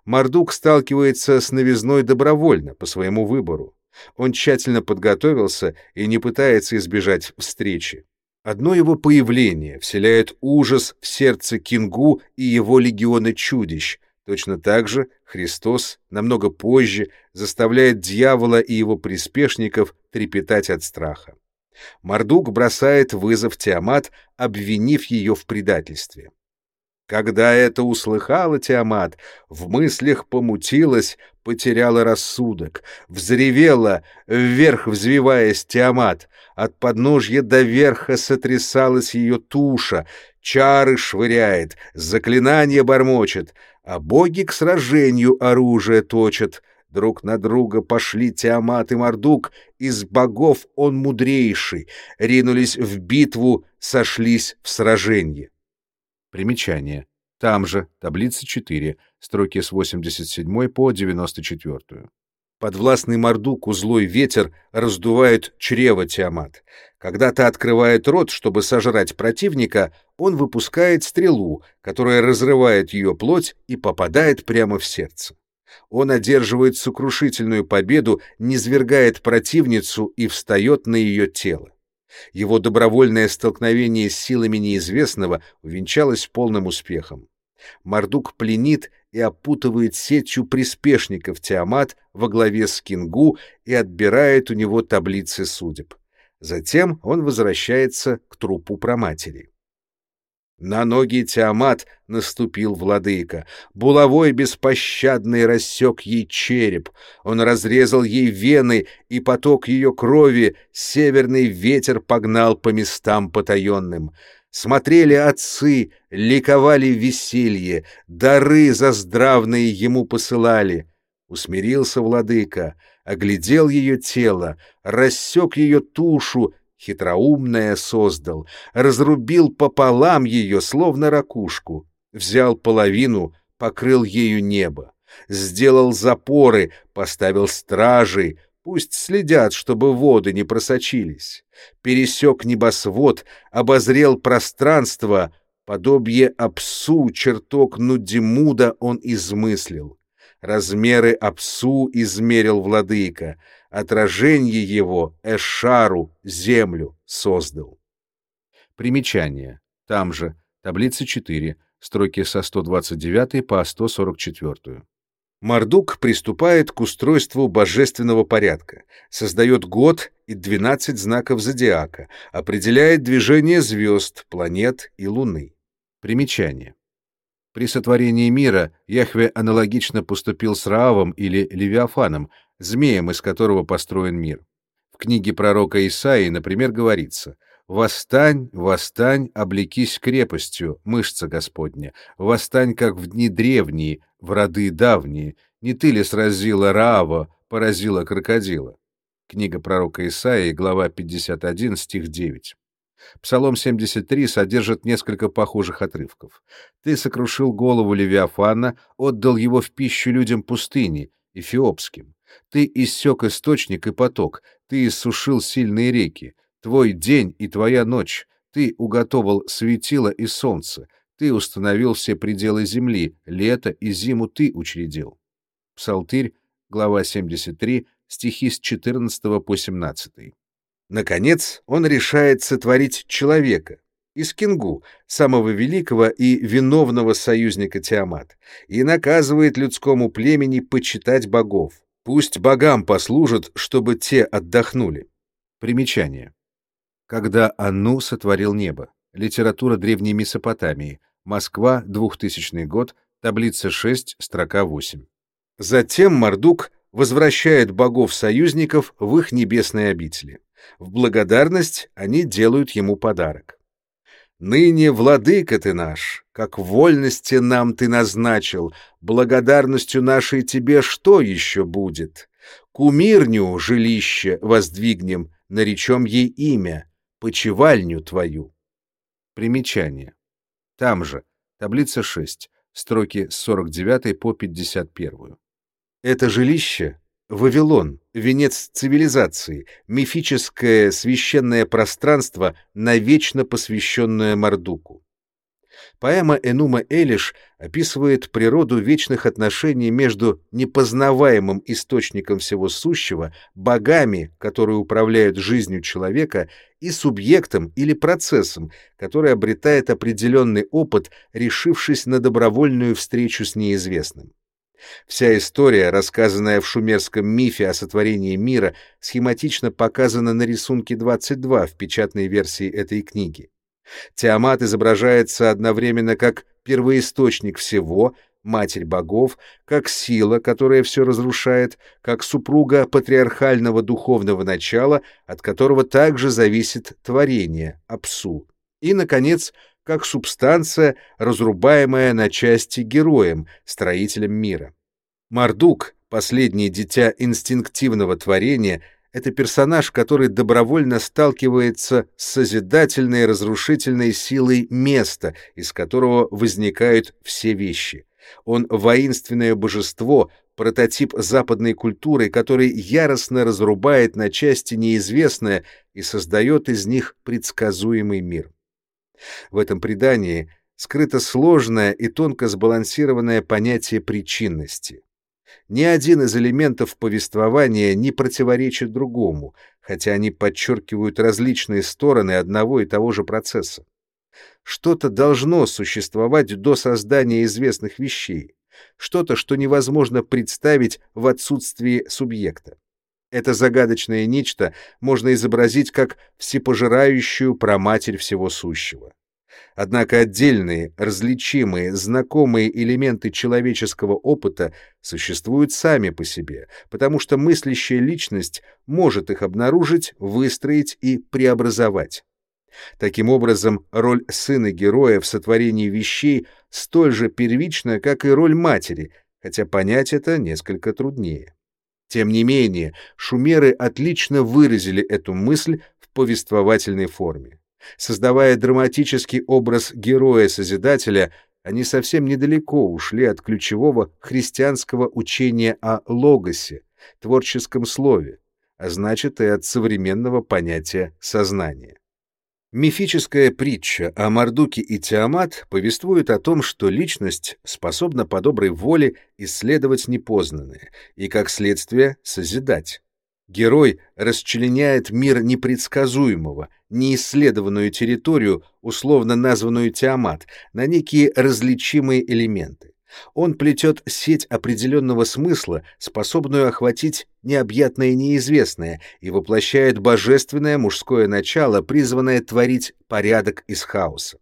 Мардук сталкивается с новизной добровольно, по своему выбору. Он тщательно подготовился и не пытается избежать встречи. Одно его появление вселяет ужас в сердце Кингу и его легиона чудищ, Точно так же Христос намного позже заставляет дьявола и его приспешников трепетать от страха. Мардук бросает вызов Тиамат, обвинив ее в предательстве. Когда это услыхала Тиамат, в мыслях помутилась, потеряла рассудок, взревела, вверх взвиваясь Тиамат, от подножья до верха сотрясалась ее туша, чары швыряет, заклинания бормочет, а боги к сражению оружие точат. Друг на друга пошли Тиамат и Мардук, из богов он мудрейший, ринулись в битву, сошлись в сражении. Примечание. Там же, таблица 4, строки с 87 по 94. Подвластный Мардуку злой ветер раздувает чрево Тиамат. Когда-то открывает рот, чтобы сожрать противника, он выпускает стрелу, которая разрывает ее плоть и попадает прямо в сердце. Он одерживает сокрушительную победу, низвергает противницу и встает на ее тело. Его добровольное столкновение с силами неизвестного увенчалось полным успехом. Мардук пленит и опутывает сетью приспешников Тиамат во главе с Кингу и отбирает у него таблицы судеб. Затем он возвращается к трупу проматери. На ноги Тиамат наступил владыка. Булавой беспощадный рассек ей череп. Он разрезал ей вены, и поток ее крови северный ветер погнал по местам потаенным. Смотрели отцы, ликовали веселье, дары заздравные ему посылали. Усмирился владыка, оглядел ее тело, рассек ее тушу, хитроумное создал, разрубил пополам ее, словно ракушку, взял половину, покрыл ею небо, сделал запоры, поставил стражей, пусть следят, чтобы воды не просочились, пересек небосвод, обозрел пространство, подобие Апсу чертог Нудимуда он измыслил. Размеры Апсу измерил владыка, отражение его Эшару, землю, создал. Примечание. Там же, таблица 4, строки со 129 по 144. Мардук приступает к устройству божественного порядка, создает год и 12 знаков зодиака, определяет движение звезд, планет и луны. Примечание. При сотворении мира Яхве аналогично поступил с Раавом или Левиафаном, змеем, из которого построен мир. В книге пророка Исаии, например, говорится «Восстань, восстань, облекись крепостью, мышца Господня, восстань, как в дни древние, в роды давние, не ты ли сразила Раава, поразила крокодила?» Книга пророка Исаии, глава 51, стих 9. Псалом 73 содержит несколько похожих отрывков. «Ты сокрушил голову Левиафана, отдал его в пищу людям пустыни, эфиопским. Ты иссек источник и поток, ты иссушил сильные реки, твой день и твоя ночь, ты уготовал светило и солнце, ты установил все пределы земли, лето и зиму ты учредил. Псалтырь, глава 73, стихи с 14 по 17. Наконец, он решает сотворить человека, из Кингу, самого великого и виновного союзника Тиамат, и наказывает людскому племени почитать богов. Пусть богам послужат, чтобы те отдохнули. Примечание. Когда Анну сотворил небо. Литература Древней Месопотамии. Москва, 2000 год, таблица 6, строка 8. Затем Мардук возвращает богов-союзников в их небесные обители. В благодарность они делают ему подарок. Ныне, владыка ты наш, как вольности нам ты назначил, благодарностью нашей тебе что еще будет? Кумирню жилище воздвигнем, наречем ей имя, почевальню твою. Примечание. Там же, таблица 6, строки с 49 по 51. Это жилище Вавилон, венец цивилизации, мифическое священное пространство, навечно посвященное Мардуку. Поэма Энума Элиш описывает природу вечных отношений между непознаваемым источником всего сущего, богами, которые управляют жизнью человека, и субъектом или процессом, который обретает определенный опыт, решившись на добровольную встречу с неизвестным. Вся история, рассказанная в шумерском мифе о сотворении мира, схематично показана на рисунке 22 в печатной версии этой книги. Тиамат изображается одновременно как первоисточник всего, матерь богов, как сила, которая все разрушает, как супруга патриархального духовного начала, от которого также зависит творение, Апсу, и, наконец, как субстанция, разрубаемая на части героем, строителем мира. Мардук, последнее дитя инстинктивного творения, это персонаж, который добровольно сталкивается с созидательной разрушительной силой места, из которого возникают все вещи. Он воинственное божество, прототип западной культуры, который яростно разрубает на части неизвестное и создает из них предсказуемый мир. В этом предании скрыто сложное и тонко сбалансированное понятие причинности. Ни один из элементов повествования не противоречит другому, хотя они подчеркивают различные стороны одного и того же процесса. Что-то должно существовать до создания известных вещей, что-то, что невозможно представить в отсутствии субъекта. Это загадочное нечто можно изобразить как всепожирающую проматерь всего сущего. Однако отдельные, различимые, знакомые элементы человеческого опыта существуют сами по себе, потому что мыслящая личность может их обнаружить, выстроить и преобразовать. Таким образом, роль сына героя в сотворении вещей столь же первична, как и роль матери, хотя понять это несколько труднее. Тем не менее, шумеры отлично выразили эту мысль в повествовательной форме. Создавая драматический образ героя-созидателя, они совсем недалеко ушли от ключевого христианского учения о логосе, творческом слове, а значит и от современного понятия сознания. Мифическая притча о Мардуке и Тиамат повествует о том, что личность способна по доброй воле исследовать непознанное и, как следствие, созидать. Герой расчленяет мир непредсказуемого, неисследованную территорию, условно названную Тиамат, на некие различимые элементы. Он плетет сеть определенного смысла, способную охватить необъятное неизвестное, и воплощает божественное мужское начало, призванное творить порядок из хаоса.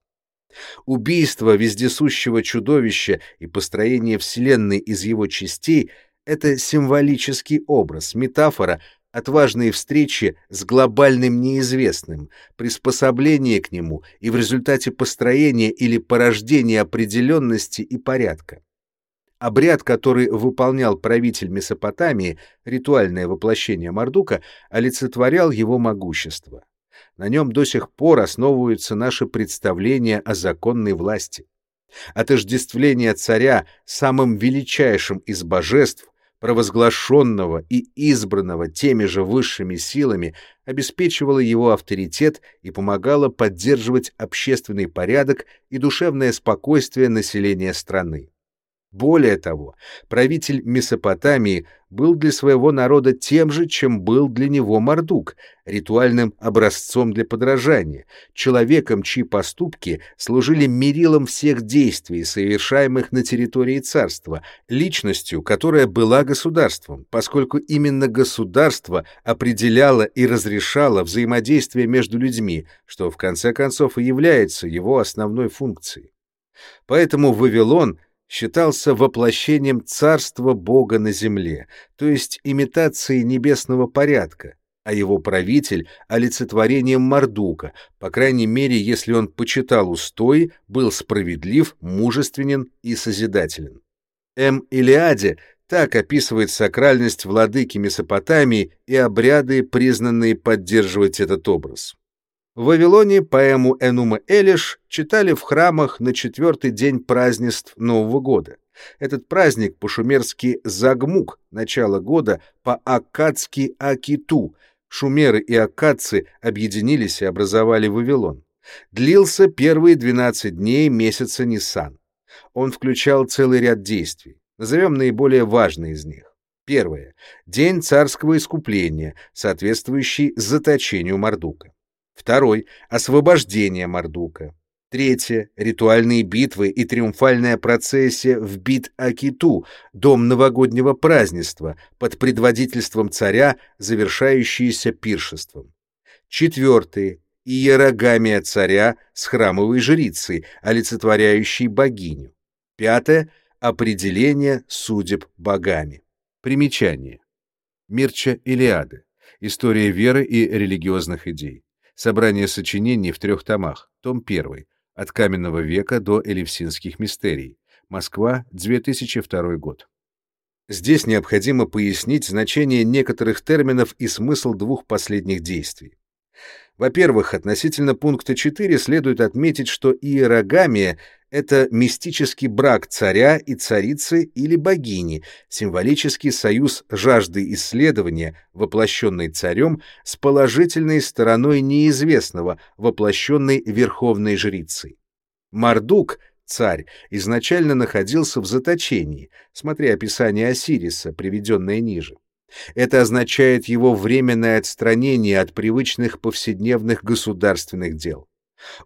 Убийство вездесущего чудовища и построение Вселенной из его частей — это символический образ, метафора, отважные встречи с глобальным неизвестным, приспособление к нему и в результате построения или порождения определенности и порядка. Обряд, который выполнял правитель Месопотамии, ритуальное воплощение Мардука, олицетворял его могущество. На нем до сих пор основываются наши представления о законной власти. Отождествление царя самым величайшим из божеств провозглашенного и избранного теми же высшими силами, обеспечивала его авторитет и помогала поддерживать общественный порядок и душевное спокойствие населения страны. Более того, правитель Месопотамии был для своего народа тем же, чем был для него Мардук, ритуальным образцом для подражания, человеком, чьи поступки служили мерилом всех действий, совершаемых на территории царства, личностью, которая была государством, поскольку именно государство определяло и разрешало взаимодействие между людьми, что в конце концов и является его основной функцией. Поэтому Вавилон — считался воплощением царства Бога на земле, то есть имитацией небесного порядка, а его правитель — олицетворением Мардука, по крайней мере, если он почитал устой, был справедлив, мужественен и созидателен. М. Илиаде так описывает сакральность владыки Месопотамии и обряды, признанные поддерживать этот образ. В Вавилоне поэму Энума Элиш читали в храмах на четвертый день празднеств Нового года. Этот праздник по-шумерски Загмук, начало года, по-аккадски Акиту. Шумеры и аккадцы объединились и образовали Вавилон. Длился первые 12 дней месяца Нисан. Он включал целый ряд действий. Назовем наиболее важные из них. Первое. День царского искупления, соответствующий заточению Мардука. Второй — освобождение Мардука. Третье — ритуальные битвы и триумфальная процессия в Бит-Акиту, дом новогоднего празднества, под предводительством царя, завершающиеся пиршеством. Четвертое — иерогамия царя с храмовой жрицей, олицетворяющей богиню. Пятое — определение судеб богами. Примечание. Мирча Илиады. История веры и религиозных идей. Собрание сочинений в трех томах. Том 1. От каменного века до элевсинских мистерий. Москва, 2002 год. Здесь необходимо пояснить значение некоторых терминов и смысл двух последних действий. Во-первых, относительно пункта 4 следует отметить, что иерогамия — это мистический брак царя и царицы или богини, символический союз жажды исследования, воплощенный царем, с положительной стороной неизвестного, воплощенной верховной жрицей. Мардук — царь, изначально находился в заточении, смотри описание Осириса, приведенное ниже. Это означает его временное отстранение от привычных повседневных государственных дел.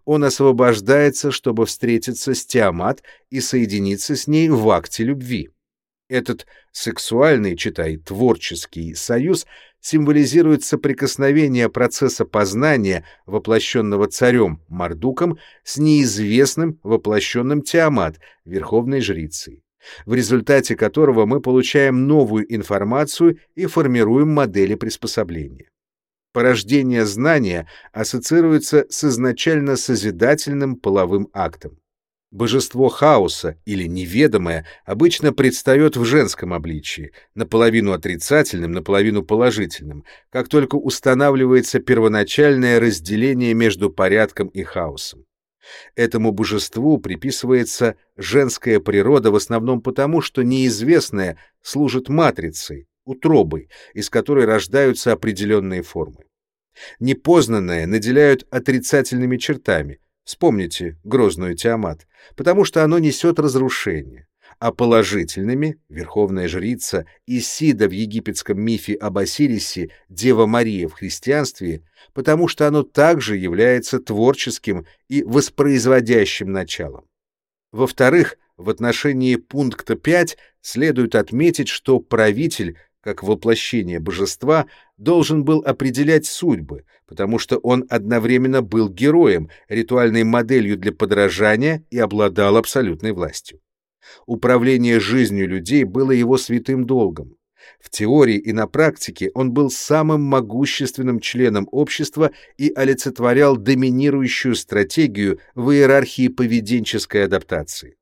Он освобождается, чтобы встретиться с Тиамат и соединиться с ней в акте любви. Этот сексуальный, читай, творческий союз символизирует соприкосновение процесса познания, воплощенного царем Мардуком, с неизвестным, воплощенным Тиамат, верховной жрицей в результате которого мы получаем новую информацию и формируем модели приспособления. Порождение знания ассоциируется с изначально созидательным половым актом. Божество хаоса или неведомое обычно предстает в женском обличии, наполовину отрицательным, наполовину положительным, как только устанавливается первоначальное разделение между порядком и хаосом. Этому божеству приписывается женская природа в основном потому, что неизвестное служит матрицей, утробой, из которой рождаются определенные формы. Непознанное наделяют отрицательными чертами, вспомните грозную Тиамат, потому что оно несет разрушение а положительными — верховная жрица Исида в египетском мифе об Осирисе, Дева Мария в христианстве, потому что оно также является творческим и воспроизводящим началом. Во-вторых, в отношении пункта 5 следует отметить, что правитель, как воплощение божества, должен был определять судьбы, потому что он одновременно был героем, ритуальной моделью для подражания и обладал абсолютной властью. Управление жизнью людей было его святым долгом. В теории и на практике он был самым могущественным членом общества и олицетворял доминирующую стратегию в иерархии поведенческой адаптации.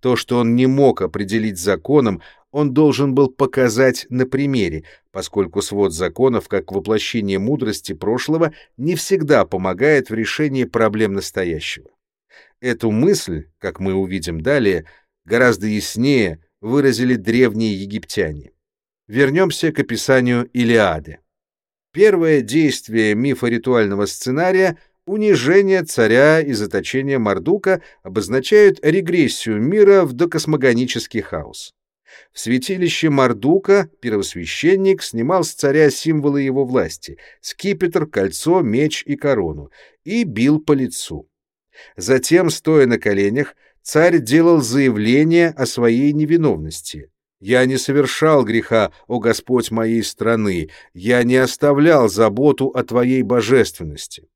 То, что он не мог определить законом, он должен был показать на примере, поскольку свод законов как воплощение мудрости прошлого не всегда помогает в решении проблем настоящего. Эту мысль, как мы увидим далее, гораздо яснее выразили древние египтяне. Вернемся к описанию Илиады. Первое действие мифа ритуального сценария унижение царя и заточение Мардука обозначают регрессию мира в докосмогонический хаос. В святилище Мардука первосвященник снимал с царя символы его власти — скипетр, кольцо, меч и корону — и бил по лицу. Затем, стоя на коленях, царь делал заявление о своей невиновности. «Я не совершал греха, о Господь моей страны, я не оставлял заботу о Твоей божественности».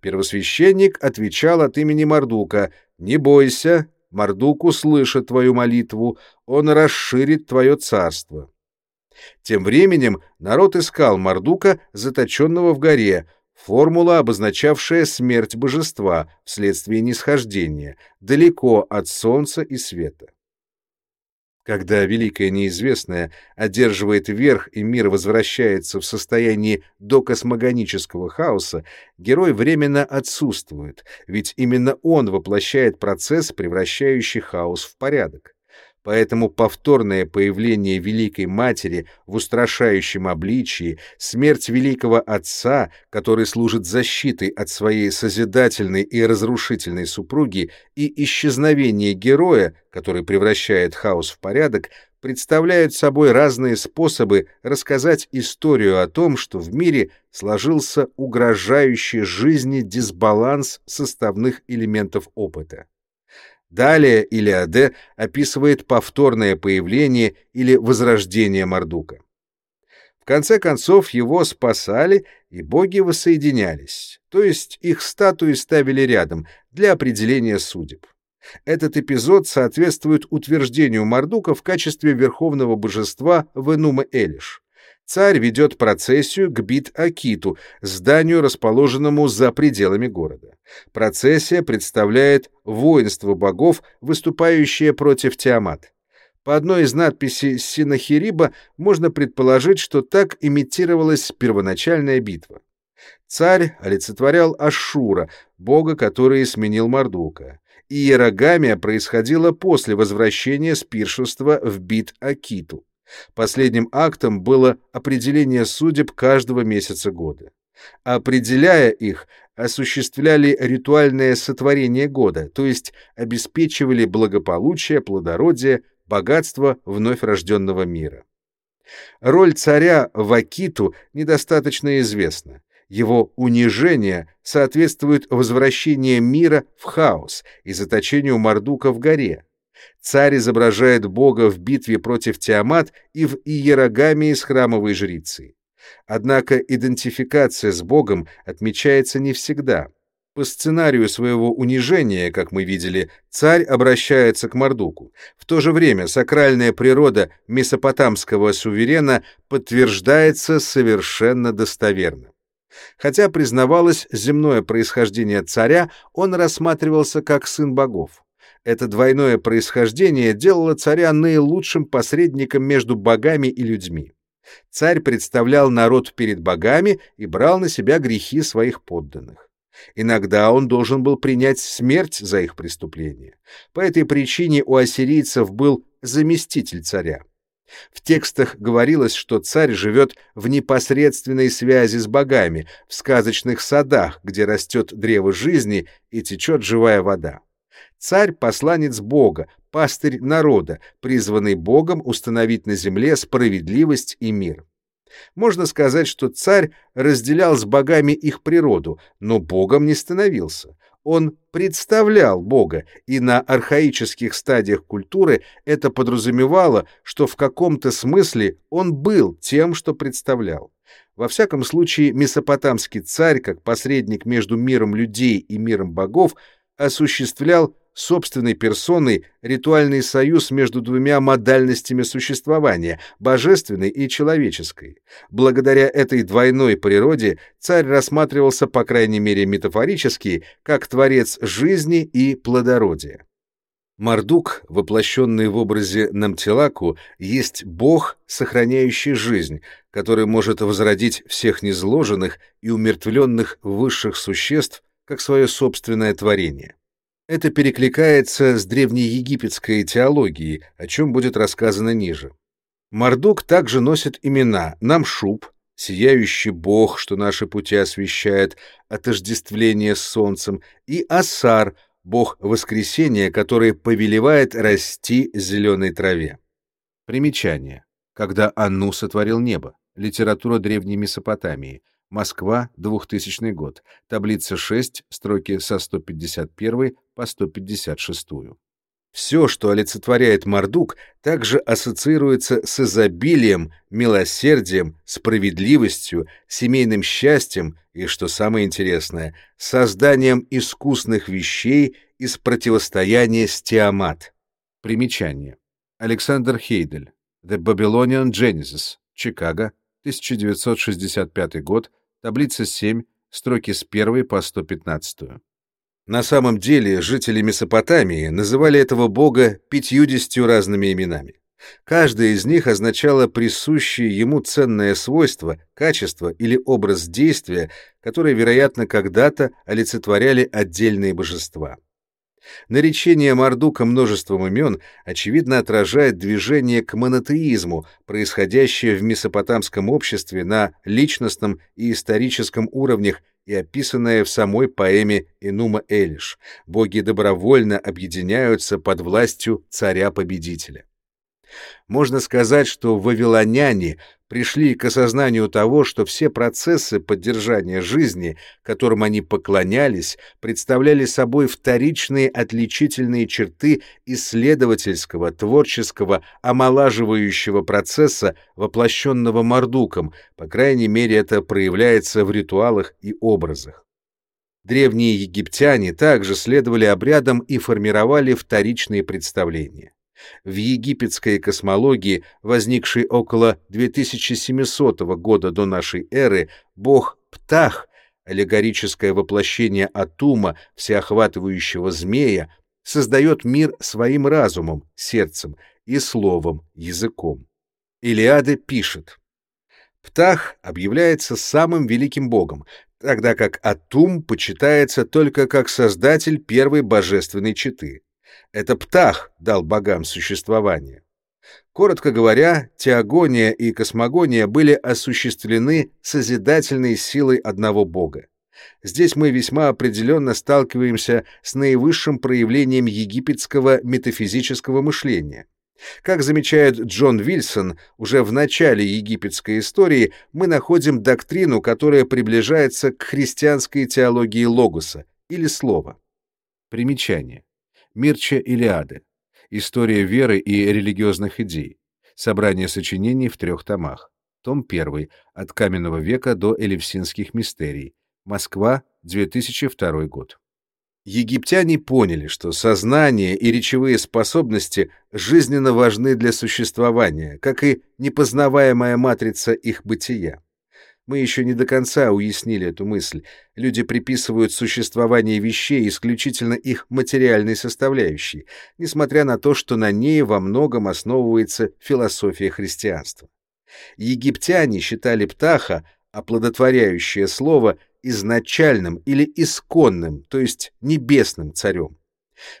Первосвященник отвечал от имени Мардука «Не бойся, Мардук услышит твою молитву, он расширит твое царство». Тем временем народ искал Мардука, заточенного в горе, формула, обозначавшая смерть божества вследствие нисхождения, далеко от солнца и света. Когда великое неизвестное одерживает верх и мир возвращается в состояние докосмогонического хаоса, герой временно отсутствует, ведь именно он воплощает процесс, превращающий хаос в порядок. Поэтому повторное появление Великой Матери в устрашающем обличии, смерть Великого Отца, который служит защитой от своей созидательной и разрушительной супруги, и исчезновение героя, который превращает хаос в порядок, представляют собой разные способы рассказать историю о том, что в мире сложился угрожающий жизни дисбаланс составных элементов опыта. Далее Илиаде описывает повторное появление или возрождение Мардука. В конце концов его спасали, и боги воссоединялись, то есть их статуи ставили рядом для определения судеб. Этот эпизод соответствует утверждению Мардука в качестве верховного божества в Энуме-Элиш. Царь ведет процессию к Бит-Акиту, зданию, расположенному за пределами города. Процессия представляет воинство богов, выступающее против Тиамат. По одной из надписей Синахириба можно предположить, что так имитировалась первоначальная битва. Царь олицетворял Ашура, бога, который сменил Мардука. Иерогамия происходила после возвращения с пиршества в Бит-Акиту. Последним актом было определение судеб каждого месяца года. Определяя их, осуществляли ритуальное сотворение года, то есть обеспечивали благополучие, плодородие, богатство вновь рожденного мира. Роль царя в Акиту недостаточно известна. Его унижение соответствует возвращению мира в хаос и заточению Мардука в горе. Царь изображает бога в битве против Тиамат и в иерогамии с храмовой жрицей. Однако идентификация с богом отмечается не всегда. По сценарию своего унижения, как мы видели, царь обращается к Мардуку. В то же время сакральная природа месопотамского суверена подтверждается совершенно достоверно. Хотя признавалось земное происхождение царя, он рассматривался как сын богов. Это двойное происхождение делало царя наилучшим посредником между богами и людьми. Царь представлял народ перед богами и брал на себя грехи своих подданных. Иногда он должен был принять смерть за их преступления. По этой причине у ассирийцев был заместитель царя. В текстах говорилось, что царь живет в непосредственной связи с богами, в сказочных садах, где растет древо жизни и течет живая вода. Царь — посланец Бога, пастырь народа, призванный Богом установить на земле справедливость и мир. Можно сказать, что царь разделял с богами их природу, но Богом не становился. Он представлял Бога, и на архаических стадиях культуры это подразумевало, что в каком-то смысле он был тем, что представлял. Во всяком случае, месопотамский царь, как посредник между миром людей и миром богов, осуществлял собственной персоной ритуальный союз между двумя модальностями существования, божественной и человеческой. Благодаря этой двойной природе царь рассматривался, по крайней мере метафорически, как творец жизни и плодородия. Мардук, воплощенный в образе Намтилаку, есть бог, сохраняющий жизнь, который может возродить всех незложенных и умертвленных высших существ как свое собственное творение. Это перекликается с древнеегипетской теологией, о чем будет рассказано ниже. Мардук также носит имена Намшуб, сияющий бог, что наши пути освещает, отождествление с солнцем, и Асар, бог воскресения, который повелевает расти зеленой траве. Примечание. Когда Анну сотворил небо. Литература Древней Месопотамии. Москва, 2000 год. Таблица 6, строки со 151 по 156. Все, что олицетворяет Мардук, также ассоциируется с изобилием, милосердием, справедливостью, семейным счастьем и, что самое интересное, созданием искусных вещей из противостояния с Тиамат. Примечание. Александр Хейдель. The Babylonian Genesis. Чикаго. 1965 год. Таблица 7. Строки с 1 по 115. На самом деле жители Месопотамии называли этого бога пятьюдесятью разными именами. Каждое из них означало присущее ему ценное свойство, качество или образ действия, которые, вероятно, когда-то олицетворяли отдельные божества. Наречение Мардука множеством имен, очевидно, отражает движение к монотеизму, происходящее в месопотамском обществе на личностном и историческом уровнях и описанное в самой поэме Инума Элиш. Боги добровольно объединяются под властью царя-победителя. Можно сказать, что вавилоняне пришли к осознанию того, что все процессы поддержания жизни, которым они поклонялись, представляли собой вторичные отличительные черты исследовательского, творческого, омолаживающего процесса, воплощенного Мардуком, по крайней мере это проявляется в ритуалах и образах. Древние египтяне также следовали обрядам и формировали вторичные представления. В египетской космологии, возникшей около 2700 года до нашей эры, бог Птах, аллегорическое воплощение Атума, всеохватывающего змея, создает мир своим разумом, сердцем и словом, языком. Илиада пишет, Птах объявляется самым великим богом, тогда как Атум почитается только как создатель первой божественной четы. Это Птах дал богам существование. Коротко говоря, теогония и космогония были осуществлены созидательной силой одного бога. Здесь мы весьма определенно сталкиваемся с наивысшим проявлением египетского метафизического мышления. Как замечает Джон Вильсон, уже в начале египетской истории мы находим доктрину, которая приближается к христианской теологии логоса или слова. Примечание. Мирча Илиады. История веры и религиозных идей. Собрание сочинений в трех томах. Том 1. От каменного века до элевсинских мистерий. Москва, 2002 год. Египтяне поняли, что сознание и речевые способности жизненно важны для существования, как и непознаваемая матрица их бытия. Мы еще не до конца уяснили эту мысль. Люди приписывают существование вещей исключительно их материальной составляющей, несмотря на то, что на ней во многом основывается философия христианства. Египтяне считали птаха, оплодотворяющее слово, изначальным или исконным, то есть небесным царем.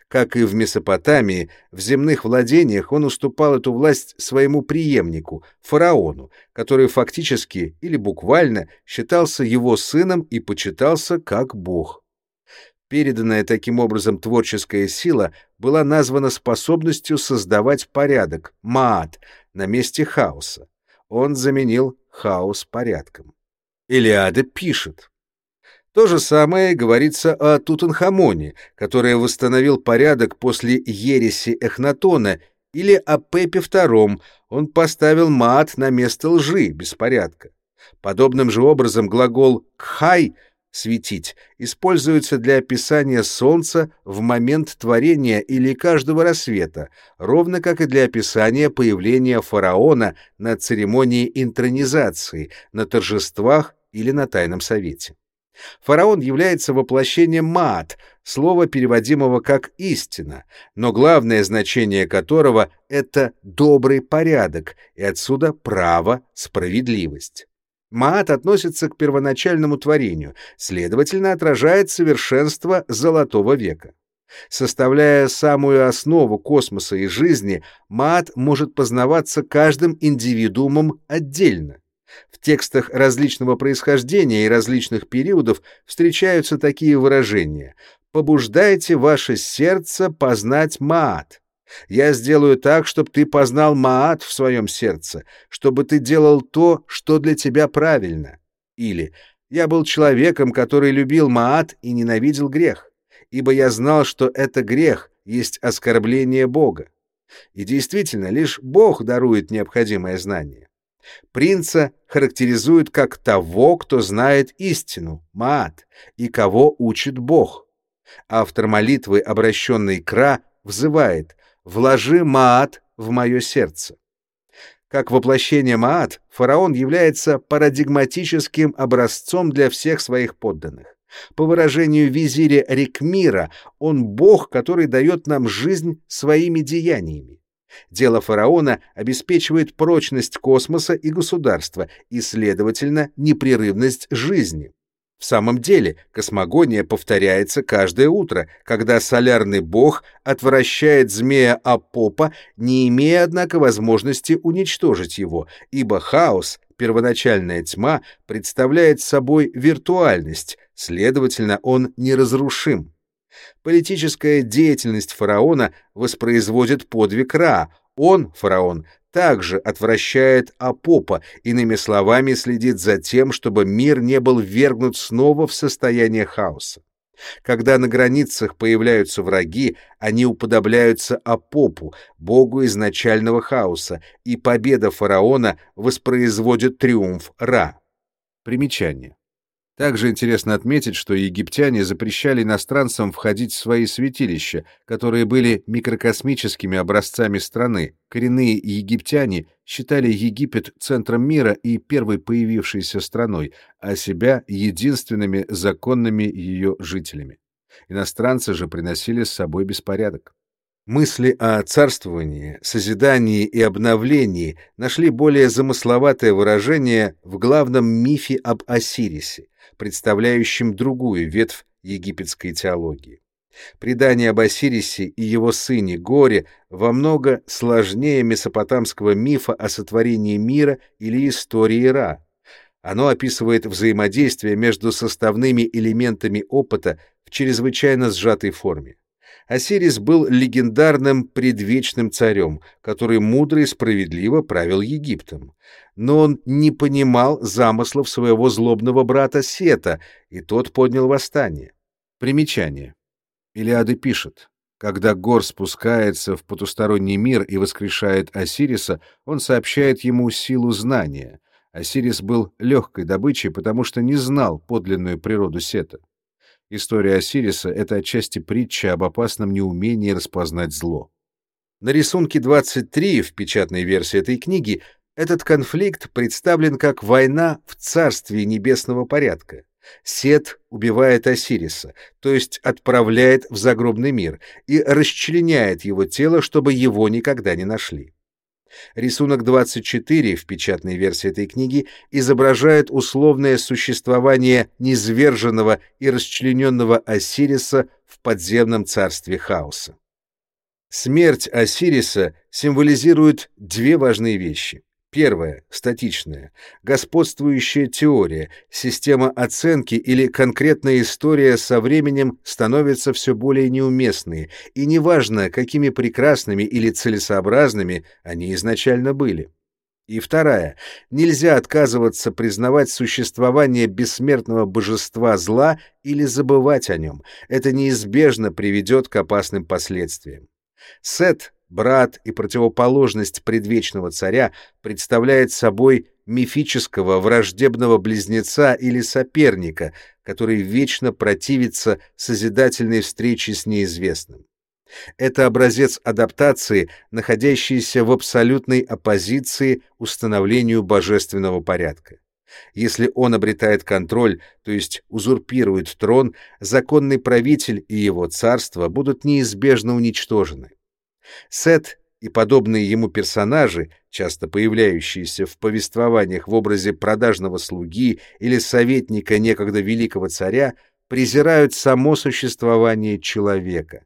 Как и в Месопотамии, в земных владениях он уступал эту власть своему преемнику, фараону, который фактически или буквально считался его сыном и почитался как бог. Переданная таким образом творческая сила была названа способностью создавать порядок, маат, на месте хаоса. Он заменил хаос порядком. Илиада пишет, то же самое говорится о Тутанхамоне, который восстановил порядок после ереси Эхнатона, или о Пепе II, он поставил мат на место лжи, беспорядка. Подобным же образом глагол «кхай» — «светить» используется для описания солнца в момент творения или каждого рассвета, ровно как и для описания появления фараона на церемонии интронизации, на торжествах или на тайном совете. Фараон является воплощением Маат, слова, переводимого как «истина», но главное значение которого — это «добрый порядок», и отсюда «право», «справедливость». Маат относится к первоначальному творению, следовательно, отражает совершенство Золотого века. Составляя самую основу космоса и жизни, Маат может познаваться каждым индивидуумом отдельно. В текстах различного происхождения и различных периодов встречаются такие выражения «побуждайте ваше сердце познать Маат». Я сделаю так, чтобы ты познал Маат в своем сердце, чтобы ты делал то, что для тебя правильно. Или «Я был человеком, который любил Маат и ненавидел грех, ибо я знал, что это грех, есть оскорбление Бога». И действительно, лишь Бог дарует необходимое знание. Принца характеризуют как того, кто знает истину, Маат, и кого учит Бог. Автор молитвы, обращенной к Ра, взывает «Вложи Маат в мое сердце». Как воплощение Маат, фараон является парадигматическим образцом для всех своих подданных. По выражению визиря Рикмира, он бог, который дает нам жизнь своими деяниями. Дело фараона обеспечивает прочность космоса и государства и, следовательно, непрерывность жизни. В самом деле, космогония повторяется каждое утро, когда солярный бог отвращает змея Апопа, не имея, однако, возможности уничтожить его, ибо хаос, первоначальная тьма, представляет собой виртуальность, следовательно, он неразрушим. Политическая деятельность фараона воспроизводит подвиг Ра. Он, фараон, также отвращает Апопа, иными словами, следит за тем, чтобы мир не был ввергнут снова в состояние хаоса. Когда на границах появляются враги, они уподобляются Апопу, богу изначального хаоса, и победа фараона воспроизводит триумф Ра. Примечание. Также интересно отметить, что египтяне запрещали иностранцам входить в свои святилища, которые были микрокосмическими образцами страны. Коренные египтяне считали Египет центром мира и первой появившейся страной, а себя единственными законными ее жителями. Иностранцы же приносили с собой беспорядок. Мысли о царствовании, созидании и обновлении нашли более замысловатое выражение в главном мифе об Осирисе, представляющем другую ветвь египетской теологии. Предание об Осирисе и его сыне Горе во много сложнее месопотамского мифа о сотворении мира или истории Ра. Оно описывает взаимодействие между составными элементами опыта в чрезвычайно сжатой форме. Осирис был легендарным предвечным царем, который мудро и справедливо правил Египтом. Но он не понимал замыслов своего злобного брата Сета, и тот поднял восстание. Примечание. Илиады пишет, когда Гор спускается в потусторонний мир и воскрешает Осириса, он сообщает ему силу знания. Осирис был легкой добычей, потому что не знал подлинную природу Сета. История Осириса — это отчасти притча об опасном неумении распознать зло. На рисунке 23 в печатной версии этой книги этот конфликт представлен как война в царстве небесного порядка. Сет убивает Осириса, то есть отправляет в загробный мир, и расчленяет его тело, чтобы его никогда не нашли. Рисунок 24 в печатной версии этой книги изображает условное существование низверженного и расчлененного Осириса в подземном царстве хаоса. Смерть Осириса символизирует две важные вещи. Первое, статичное, господствующая теория, система оценки или конкретная история со временем становятся все более неуместные, и неважно, какими прекрасными или целесообразными они изначально были. И вторая, нельзя отказываться признавать существование бессмертного божества зла или забывать о нем, это неизбежно приведет к опасным последствиям. Сет брат и противоположность предвечного царя, представляет собой мифического враждебного близнеца или соперника, который вечно противится созидательной встрече с неизвестным. Это образец адаптации, находящийся в абсолютной оппозиции установлению божественного порядка. Если он обретает контроль, то есть узурпирует трон, законный правитель и его царство будут неизбежно уничтожены. Сет и подобные ему персонажи, часто появляющиеся в повествованиях в образе продажного слуги или советника некогда великого царя, презирают само существование человека.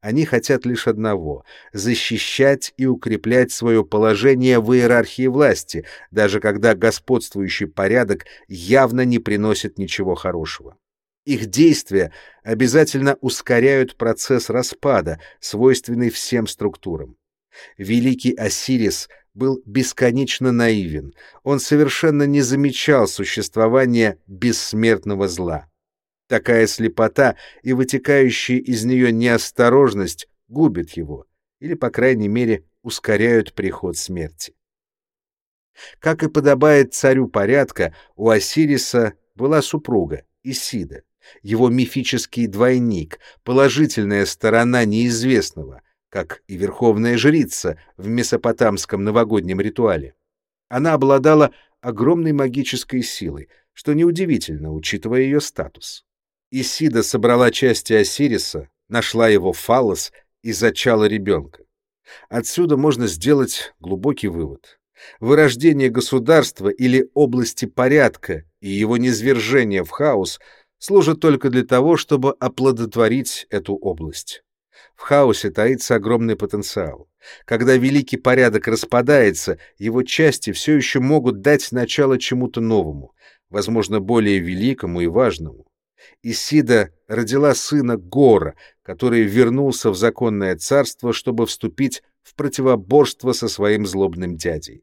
Они хотят лишь одного — защищать и укреплять свое положение в иерархии власти, даже когда господствующий порядок явно не приносит ничего хорошего. Их действия обязательно ускоряют процесс распада, свойственный всем структурам. Великий Осирис был бесконечно наивен, он совершенно не замечал существования бессмертного зла. Такая слепота и вытекающая из нее неосторожность губит его, или, по крайней мере, ускоряют приход смерти. Как и подобает царю порядка, у Осириса была супруга, Исида, его мифический двойник, положительная сторона неизвестного, как и верховная жрица в месопотамском новогоднем ритуале. Она обладала огромной магической силой, что неудивительно, учитывая ее статус. Исида собрала части Осириса, нашла его фалос и зачала ребенка. Отсюда можно сделать глубокий вывод. Вырождение государства или области порядка и его низвержение в хаос служат только для того, чтобы оплодотворить эту область. В хаосе таится огромный потенциал. Когда великий порядок распадается, его части все еще могут дать начало чему-то новому, возможно, более великому и важному. Исида родила сына Гора, который вернулся в законное царство, чтобы вступить в противоборство со своим злобным дядей.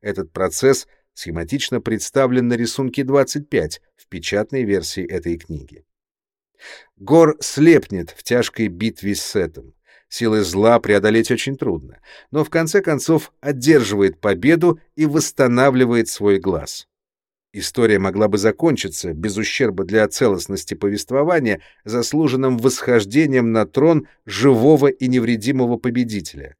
Этот процесс схематично представлен на рисунке 25 в печатной версии этой книги. Гор слепнет в тяжкой битве с Сетом. Силы зла преодолеть очень трудно, но в конце концов одерживает победу и восстанавливает свой глаз. История могла бы закончиться, без ущерба для целостности повествования, заслуженным восхождением на трон живого и невредимого победителя.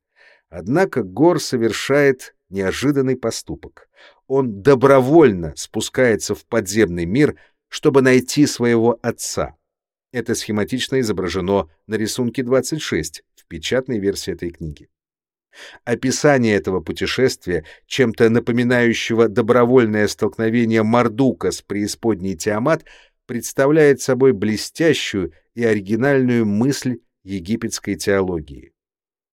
Однако Гор совершает неожиданный поступок. Он добровольно спускается в подземный мир, чтобы найти своего отца. Это схематично изображено на рисунке 26 в печатной версии этой книги. Описание этого путешествия, чем-то напоминающего добровольное столкновение Мардука с преисподней Тиамат, представляет собой блестящую и оригинальную мысль египетской теологии.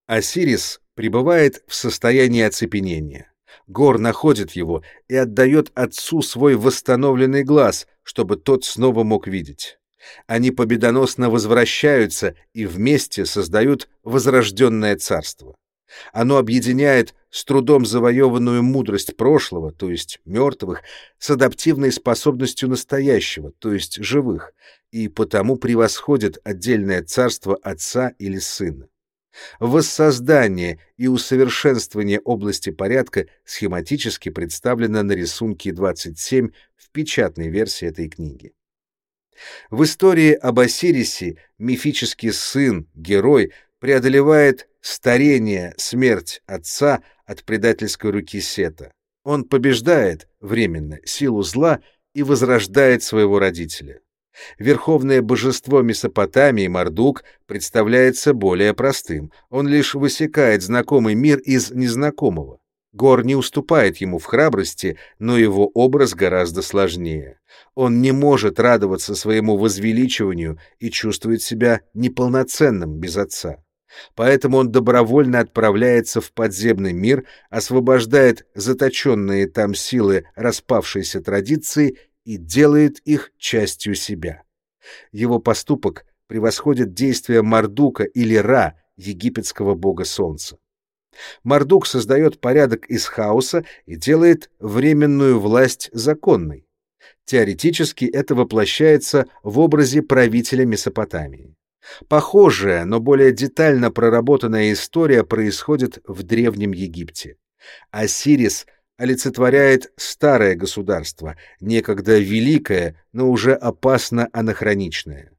Осирис пребывает в состоянии оцепенения. Гор находит его и отдает отцу свой восстановленный глаз, чтобы тот снова мог видеть. Они победоносно возвращаются и вместе создают возрожденное царство. Оно объединяет с трудом завоеванную мудрость прошлого, то есть мертвых, с адаптивной способностью настоящего, то есть живых, и потому превосходит отдельное царство отца или сына. Воссоздание и усовершенствование области порядка схематически представлено на рисунке 27 в печатной версии этой книги. В истории об Осирисе мифический сын, герой, преодолевает старение, смерть отца от предательской руки Сета. Он побеждает временно силу зла и возрождает своего родителя. Верховное божество Месопотамии Мардук представляется более простым. Он лишь высекает знакомый мир из незнакомого. Гор не уступает ему в храбрости, но его образ гораздо сложнее. Он не может радоваться своему возвеличиванию и чувствует себя неполноценным без отца. Поэтому он добровольно отправляется в подземный мир, освобождает заточенные там силы распавшейся традиции и делает их частью себя. Его поступок превосходит действия Мардука или Ра, египетского бога солнца. Мардук создает порядок из хаоса и делает временную власть законной. Теоретически это воплощается в образе правителя Месопотамии. Похожая, но более детально проработанная история происходит в Древнем Египте. Осирис олицетворяет старое государство, некогда великое, но уже опасно анахроничное.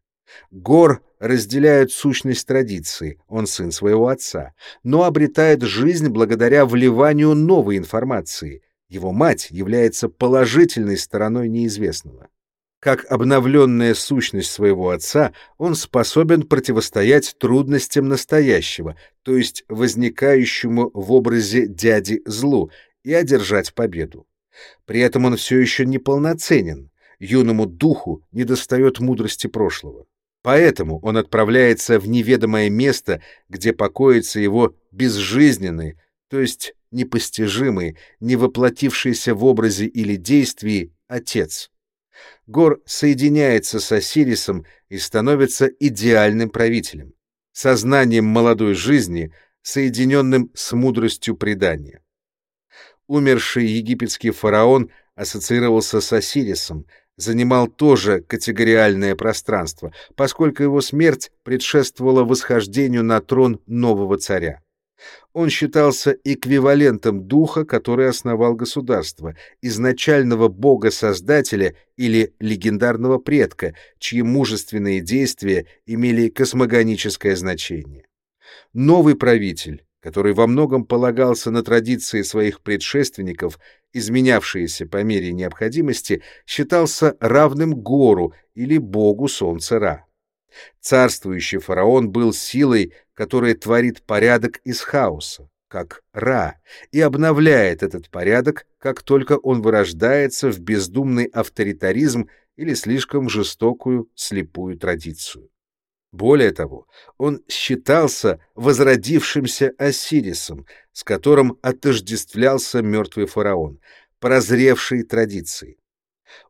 Гор разделяет сущность традиции, он сын своего отца, но обретает жизнь благодаря вливанию новой информации. Его мать является положительной стороной неизвестного. Как обновленная сущность своего отца, он способен противостоять трудностям настоящего, то есть возникающему в образе дяди злу, и одержать победу. При этом он все еще неполноценен, юному духу недостает мудрости прошлого. Поэтому он отправляется в неведомое место, где покоится его безжизненный, то есть непостижимый, не воплотившийся в образе или действии Отец. Гор соединяется с Осирисом и становится идеальным правителем, сознанием молодой жизни, соединенным с мудростью предания. Умерший египетский фараон ассоциировался с Осирисом, занимал тоже категориальное пространство, поскольку его смерть предшествовала восхождению на трон нового царя. Он считался эквивалентом духа, который основал государство, изначального бога-создателя или легендарного предка, чьи мужественные действия имели космогоническое значение. Новый правитель, который во многом полагался на традиции своих предшественников, изменявшиеся по мере необходимости, считался равным Гору или богу солнца Ра. Царствующий фараон был силой, которая творит порядок из хаоса, как Ра, и обновляет этот порядок, как только он вырождается в бездумный авторитаризм или слишком жестокую слепую традицию. Более того, он считался возродившимся Осирисом, с которым отождествлялся мертвый фараон, прозревший традиции.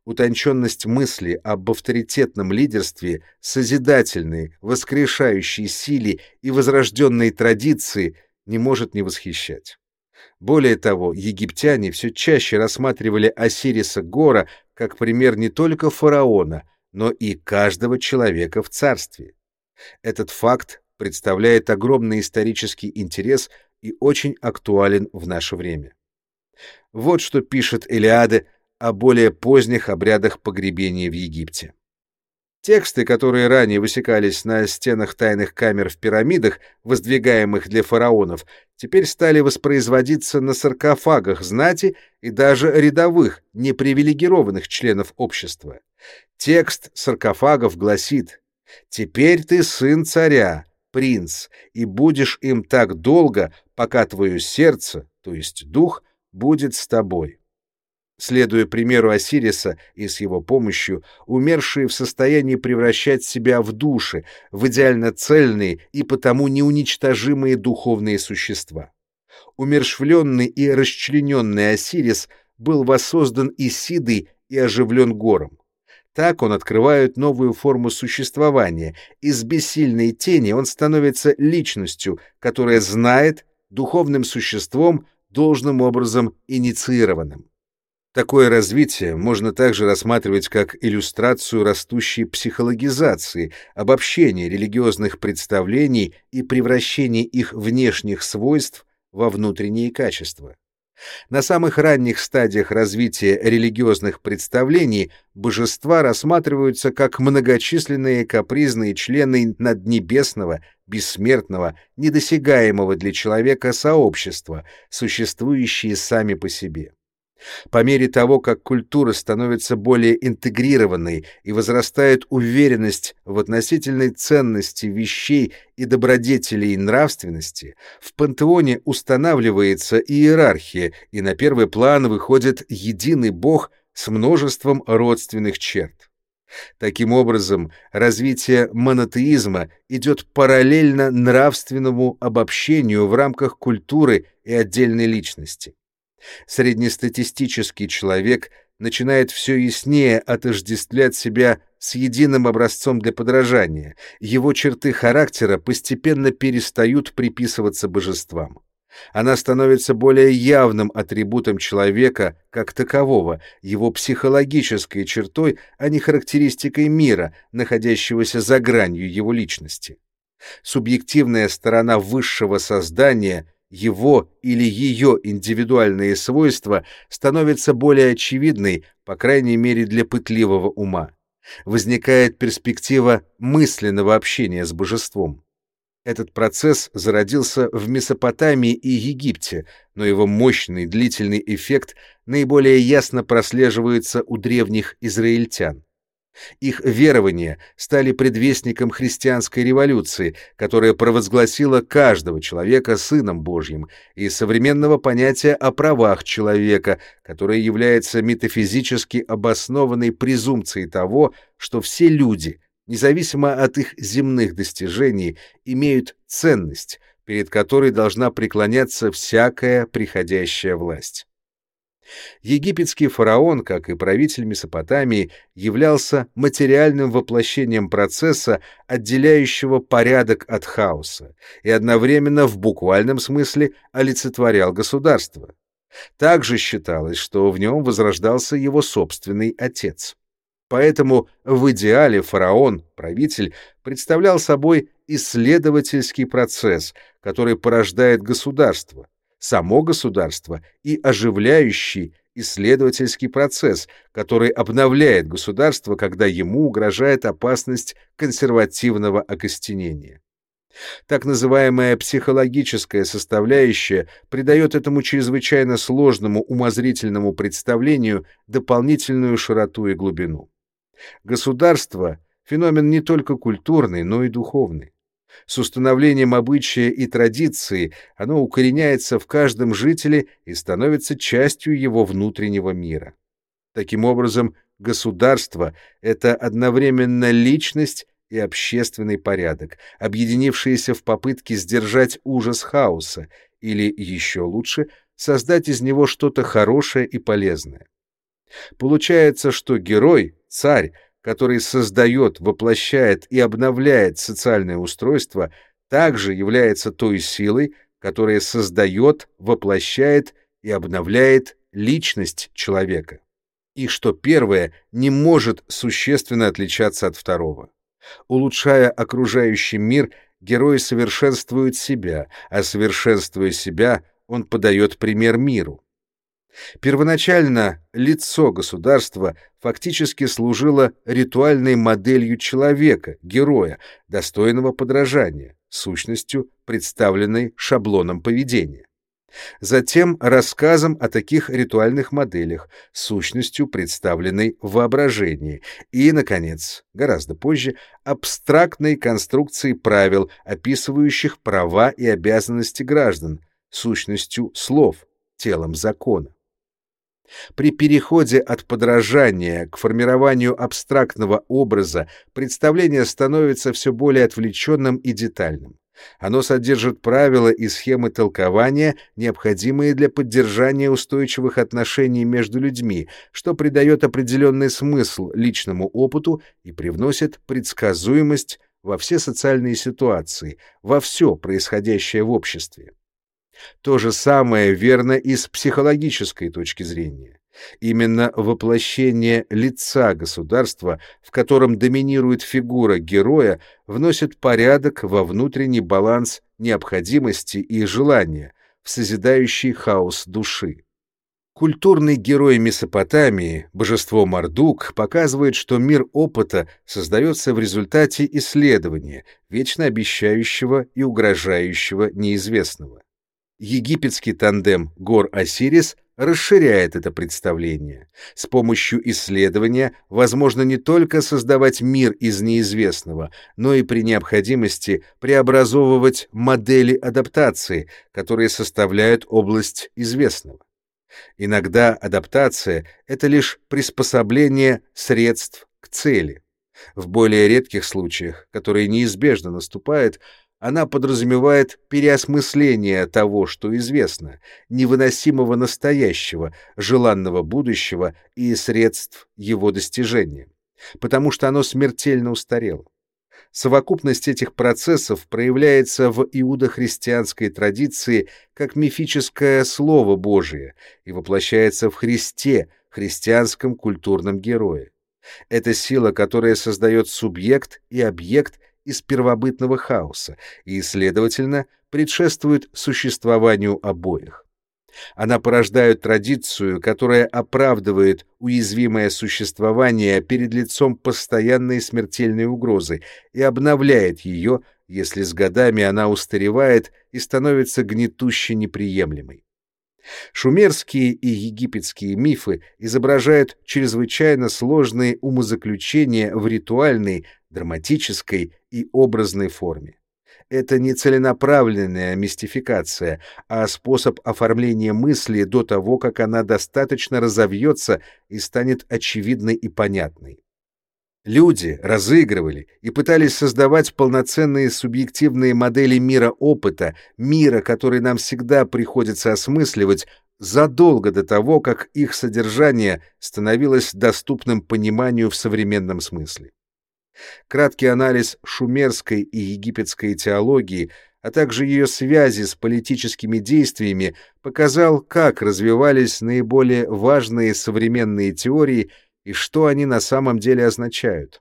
Утонченность мысли об авторитетном лидерстве, созидательной, воскрешающей силе и возрожденной традиции не может не восхищать. Более того, египтяне все чаще рассматривали Осириса Гора как пример не только фараона, но и каждого человека в царстве. Этот факт представляет огромный исторический интерес и очень актуален в наше время. Вот что пишет Элиаде о более поздних обрядах погребения в Египте. Тексты, которые ранее высекались на стенах тайных камер в пирамидах, воздвигаемых для фараонов, теперь стали воспроизводиться на саркофагах знати и даже рядовых, непривилегированных членов общества. Текст саркофагов гласит Теперь ты сын царя, принц, и будешь им так долго, пока твое сердце, то есть дух, будет с тобой. Следуя примеру Осириса и с его помощью, умершие в состоянии превращать себя в души, в идеально цельные и потому неуничтожимые духовные существа. Умершвленный и расчлененный Осирис был воссоздан Исидой и оживлен гором. Так он открывает новую форму существования. Из бессильной тени он становится личностью, которая знает, духовным существом, должным образом инициированным. Такое развитие можно также рассматривать как иллюстрацию растущей психологизации, обобщения религиозных представлений и превращения их внешних свойств во внутренние качества. На самых ранних стадиях развития религиозных представлений божества рассматриваются как многочисленные капризные члены наднебесного, бессмертного, недосягаемого для человека сообщества, существующие сами по себе. По мере того, как культура становится более интегрированной и возрастает уверенность в относительной ценности вещей и добродетелей нравственности, в пантеоне устанавливается иерархия, и на первый план выходит единый бог с множеством родственных черт. Таким образом, развитие монотеизма идет параллельно нравственному обобщению в рамках культуры и отдельной личности. Среднестатистический человек начинает все яснее отождествлять себя с единым образцом для подражания, его черты характера постепенно перестают приписываться божествам. Она становится более явным атрибутом человека как такового, его психологической чертой, а не характеристикой мира, находящегося за гранью его личности. Субъективная сторона высшего создания — его или ее индивидуальные свойства становятся более очевидной, по крайней мере для пытливого ума. Возникает перспектива мысленного общения с божеством. Этот процесс зародился в Месопотамии и Египте, но его мощный длительный эффект наиболее ясно прослеживается у древних израильтян. Их верования стали предвестником христианской революции, которая провозгласила каждого человека сыном Божьим, и современного понятия о правах человека, которое является метафизически обоснованной презумпцией того, что все люди, независимо от их земных достижений, имеют ценность, перед которой должна преклоняться всякая приходящая власть. Египетский фараон, как и правитель Месопотамии, являлся материальным воплощением процесса, отделяющего порядок от хаоса, и одновременно в буквальном смысле олицетворял государство. Также считалось, что в нем возрождался его собственный отец. Поэтому в идеале фараон, правитель, представлял собой исследовательский процесс, который порождает государство, само государство и оживляющий исследовательский процесс, который обновляет государство, когда ему угрожает опасность консервативного окостенения. Так называемая психологическая составляющая придает этому чрезвычайно сложному умозрительному представлению дополнительную широту и глубину. Государство — феномен не только культурный, но и духовный. С установлением обычая и традиции оно укореняется в каждом жителе и становится частью его внутреннего мира. Таким образом, государство — это одновременно личность и общественный порядок, объединившиеся в попытке сдержать ужас хаоса или, еще лучше, создать из него что-то хорошее и полезное. Получается, что герой, царь, который создает, воплощает и обновляет социальное устройство, также является той силой, которая создает, воплощает и обновляет личность человека, и что первое не может существенно отличаться от второго. Улучшая окружающий мир, герой совершенствует себя, а совершенствуя себя, он подает пример миру. Первоначально лицо государства фактически служило ритуальной моделью человека, героя, достойного подражания, сущностью, представленной шаблоном поведения. Затем рассказом о таких ритуальных моделях, сущностью, представленной в воображении, и, наконец, гораздо позже, абстрактной конструкцией правил, описывающих права и обязанности граждан, сущностью слов, телом закона. При переходе от подражания к формированию абстрактного образа представление становится все более отвлеченным и детальным. Оно содержит правила и схемы толкования, необходимые для поддержания устойчивых отношений между людьми, что придает определенный смысл личному опыту и привносит предсказуемость во все социальные ситуации, во все происходящее в обществе. То же самое верно и с психологической точки зрения. Именно воплощение лица государства, в котором доминирует фигура героя, вносит порядок во внутренний баланс необходимости и желания, в созидающий хаос души. Культурный герой Месопотамии, божество Мардук, показывает, что мир опыта создается в результате исследования, вечно обещающего и угрожающего неизвестного египетский тандем Гор-Осирис расширяет это представление. С помощью исследования возможно не только создавать мир из неизвестного, но и при необходимости преобразовывать модели адаптации, которые составляют область известного. Иногда адаптация — это лишь приспособление средств к цели. В более редких случаях, которые неизбежно наступают, она подразумевает переосмысление того, что известно, невыносимого настоящего, желанного будущего и средств его достижения, потому что оно смертельно устарело. Совокупность этих процессов проявляется в иудохристианской традиции как мифическое Слово Божие и воплощается в Христе, христианском культурном герое. Это сила, которая создает субъект и объект из первобытного хаоса и, следовательно, предшествует существованию обоих. Она порождает традицию, которая оправдывает уязвимое существование перед лицом постоянной смертельной угрозы и обновляет ее, если с годами она устаревает и становится гнетуще неприемлемой. Шумерские и египетские мифы изображают чрезвычайно сложные умозаключения в ритуальной, драматической и образной форме. Это не целенаправленная мистификация, а способ оформления мысли до того, как она достаточно разовьется и станет очевидной и понятной. Люди разыгрывали и пытались создавать полноценные субъективные модели мира опыта, мира, который нам всегда приходится осмысливать, задолго до того, как их содержание становилось доступным пониманию в современном смысле. Краткий анализ шумерской и египетской теологии, а также ее связи с политическими действиями показал, как развивались наиболее важные современные теории и что они на самом деле означают.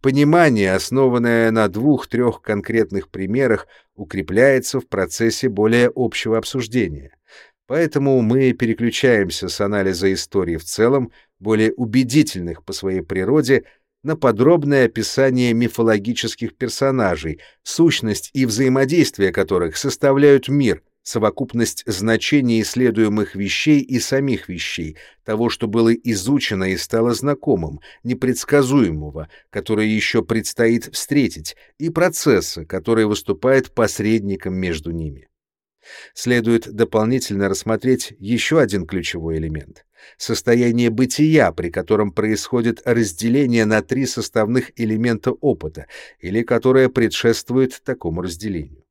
Понимание, основанное на двух-трех конкретных примерах, укрепляется в процессе более общего обсуждения. Поэтому мы переключаемся с анализа истории в целом, более убедительных по своей природе, на подробное описание мифологических персонажей, сущность и взаимодействие которых составляют мир, совокупность значений исследуемых вещей и самих вещей, того, что было изучено и стало знакомым, непредсказуемого, которое еще предстоит встретить, и процесса, который выступает посредником между ними. Следует дополнительно рассмотреть еще один ключевой элемент — состояние бытия, при котором происходит разделение на три составных элемента опыта, или которое предшествует такому разделению.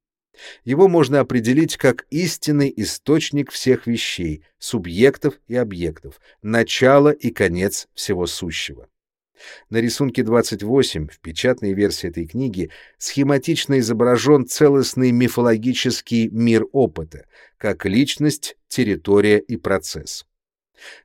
Его можно определить как истинный источник всех вещей, субъектов и объектов, начало и конец всего сущего. На рисунке 28 в печатной версии этой книги схематично изображен целостный мифологический мир опыта, как личность, территория и процесс.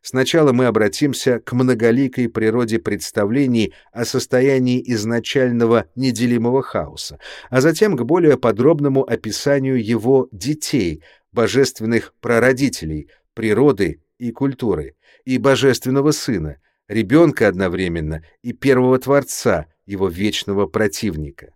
Сначала мы обратимся к многоликой природе представлений о состоянии изначального неделимого хаоса, а затем к более подробному описанию его детей, божественных прародителей, природы и культуры, и божественного сына — ребенка одновременно и первого Творца, его вечного противника.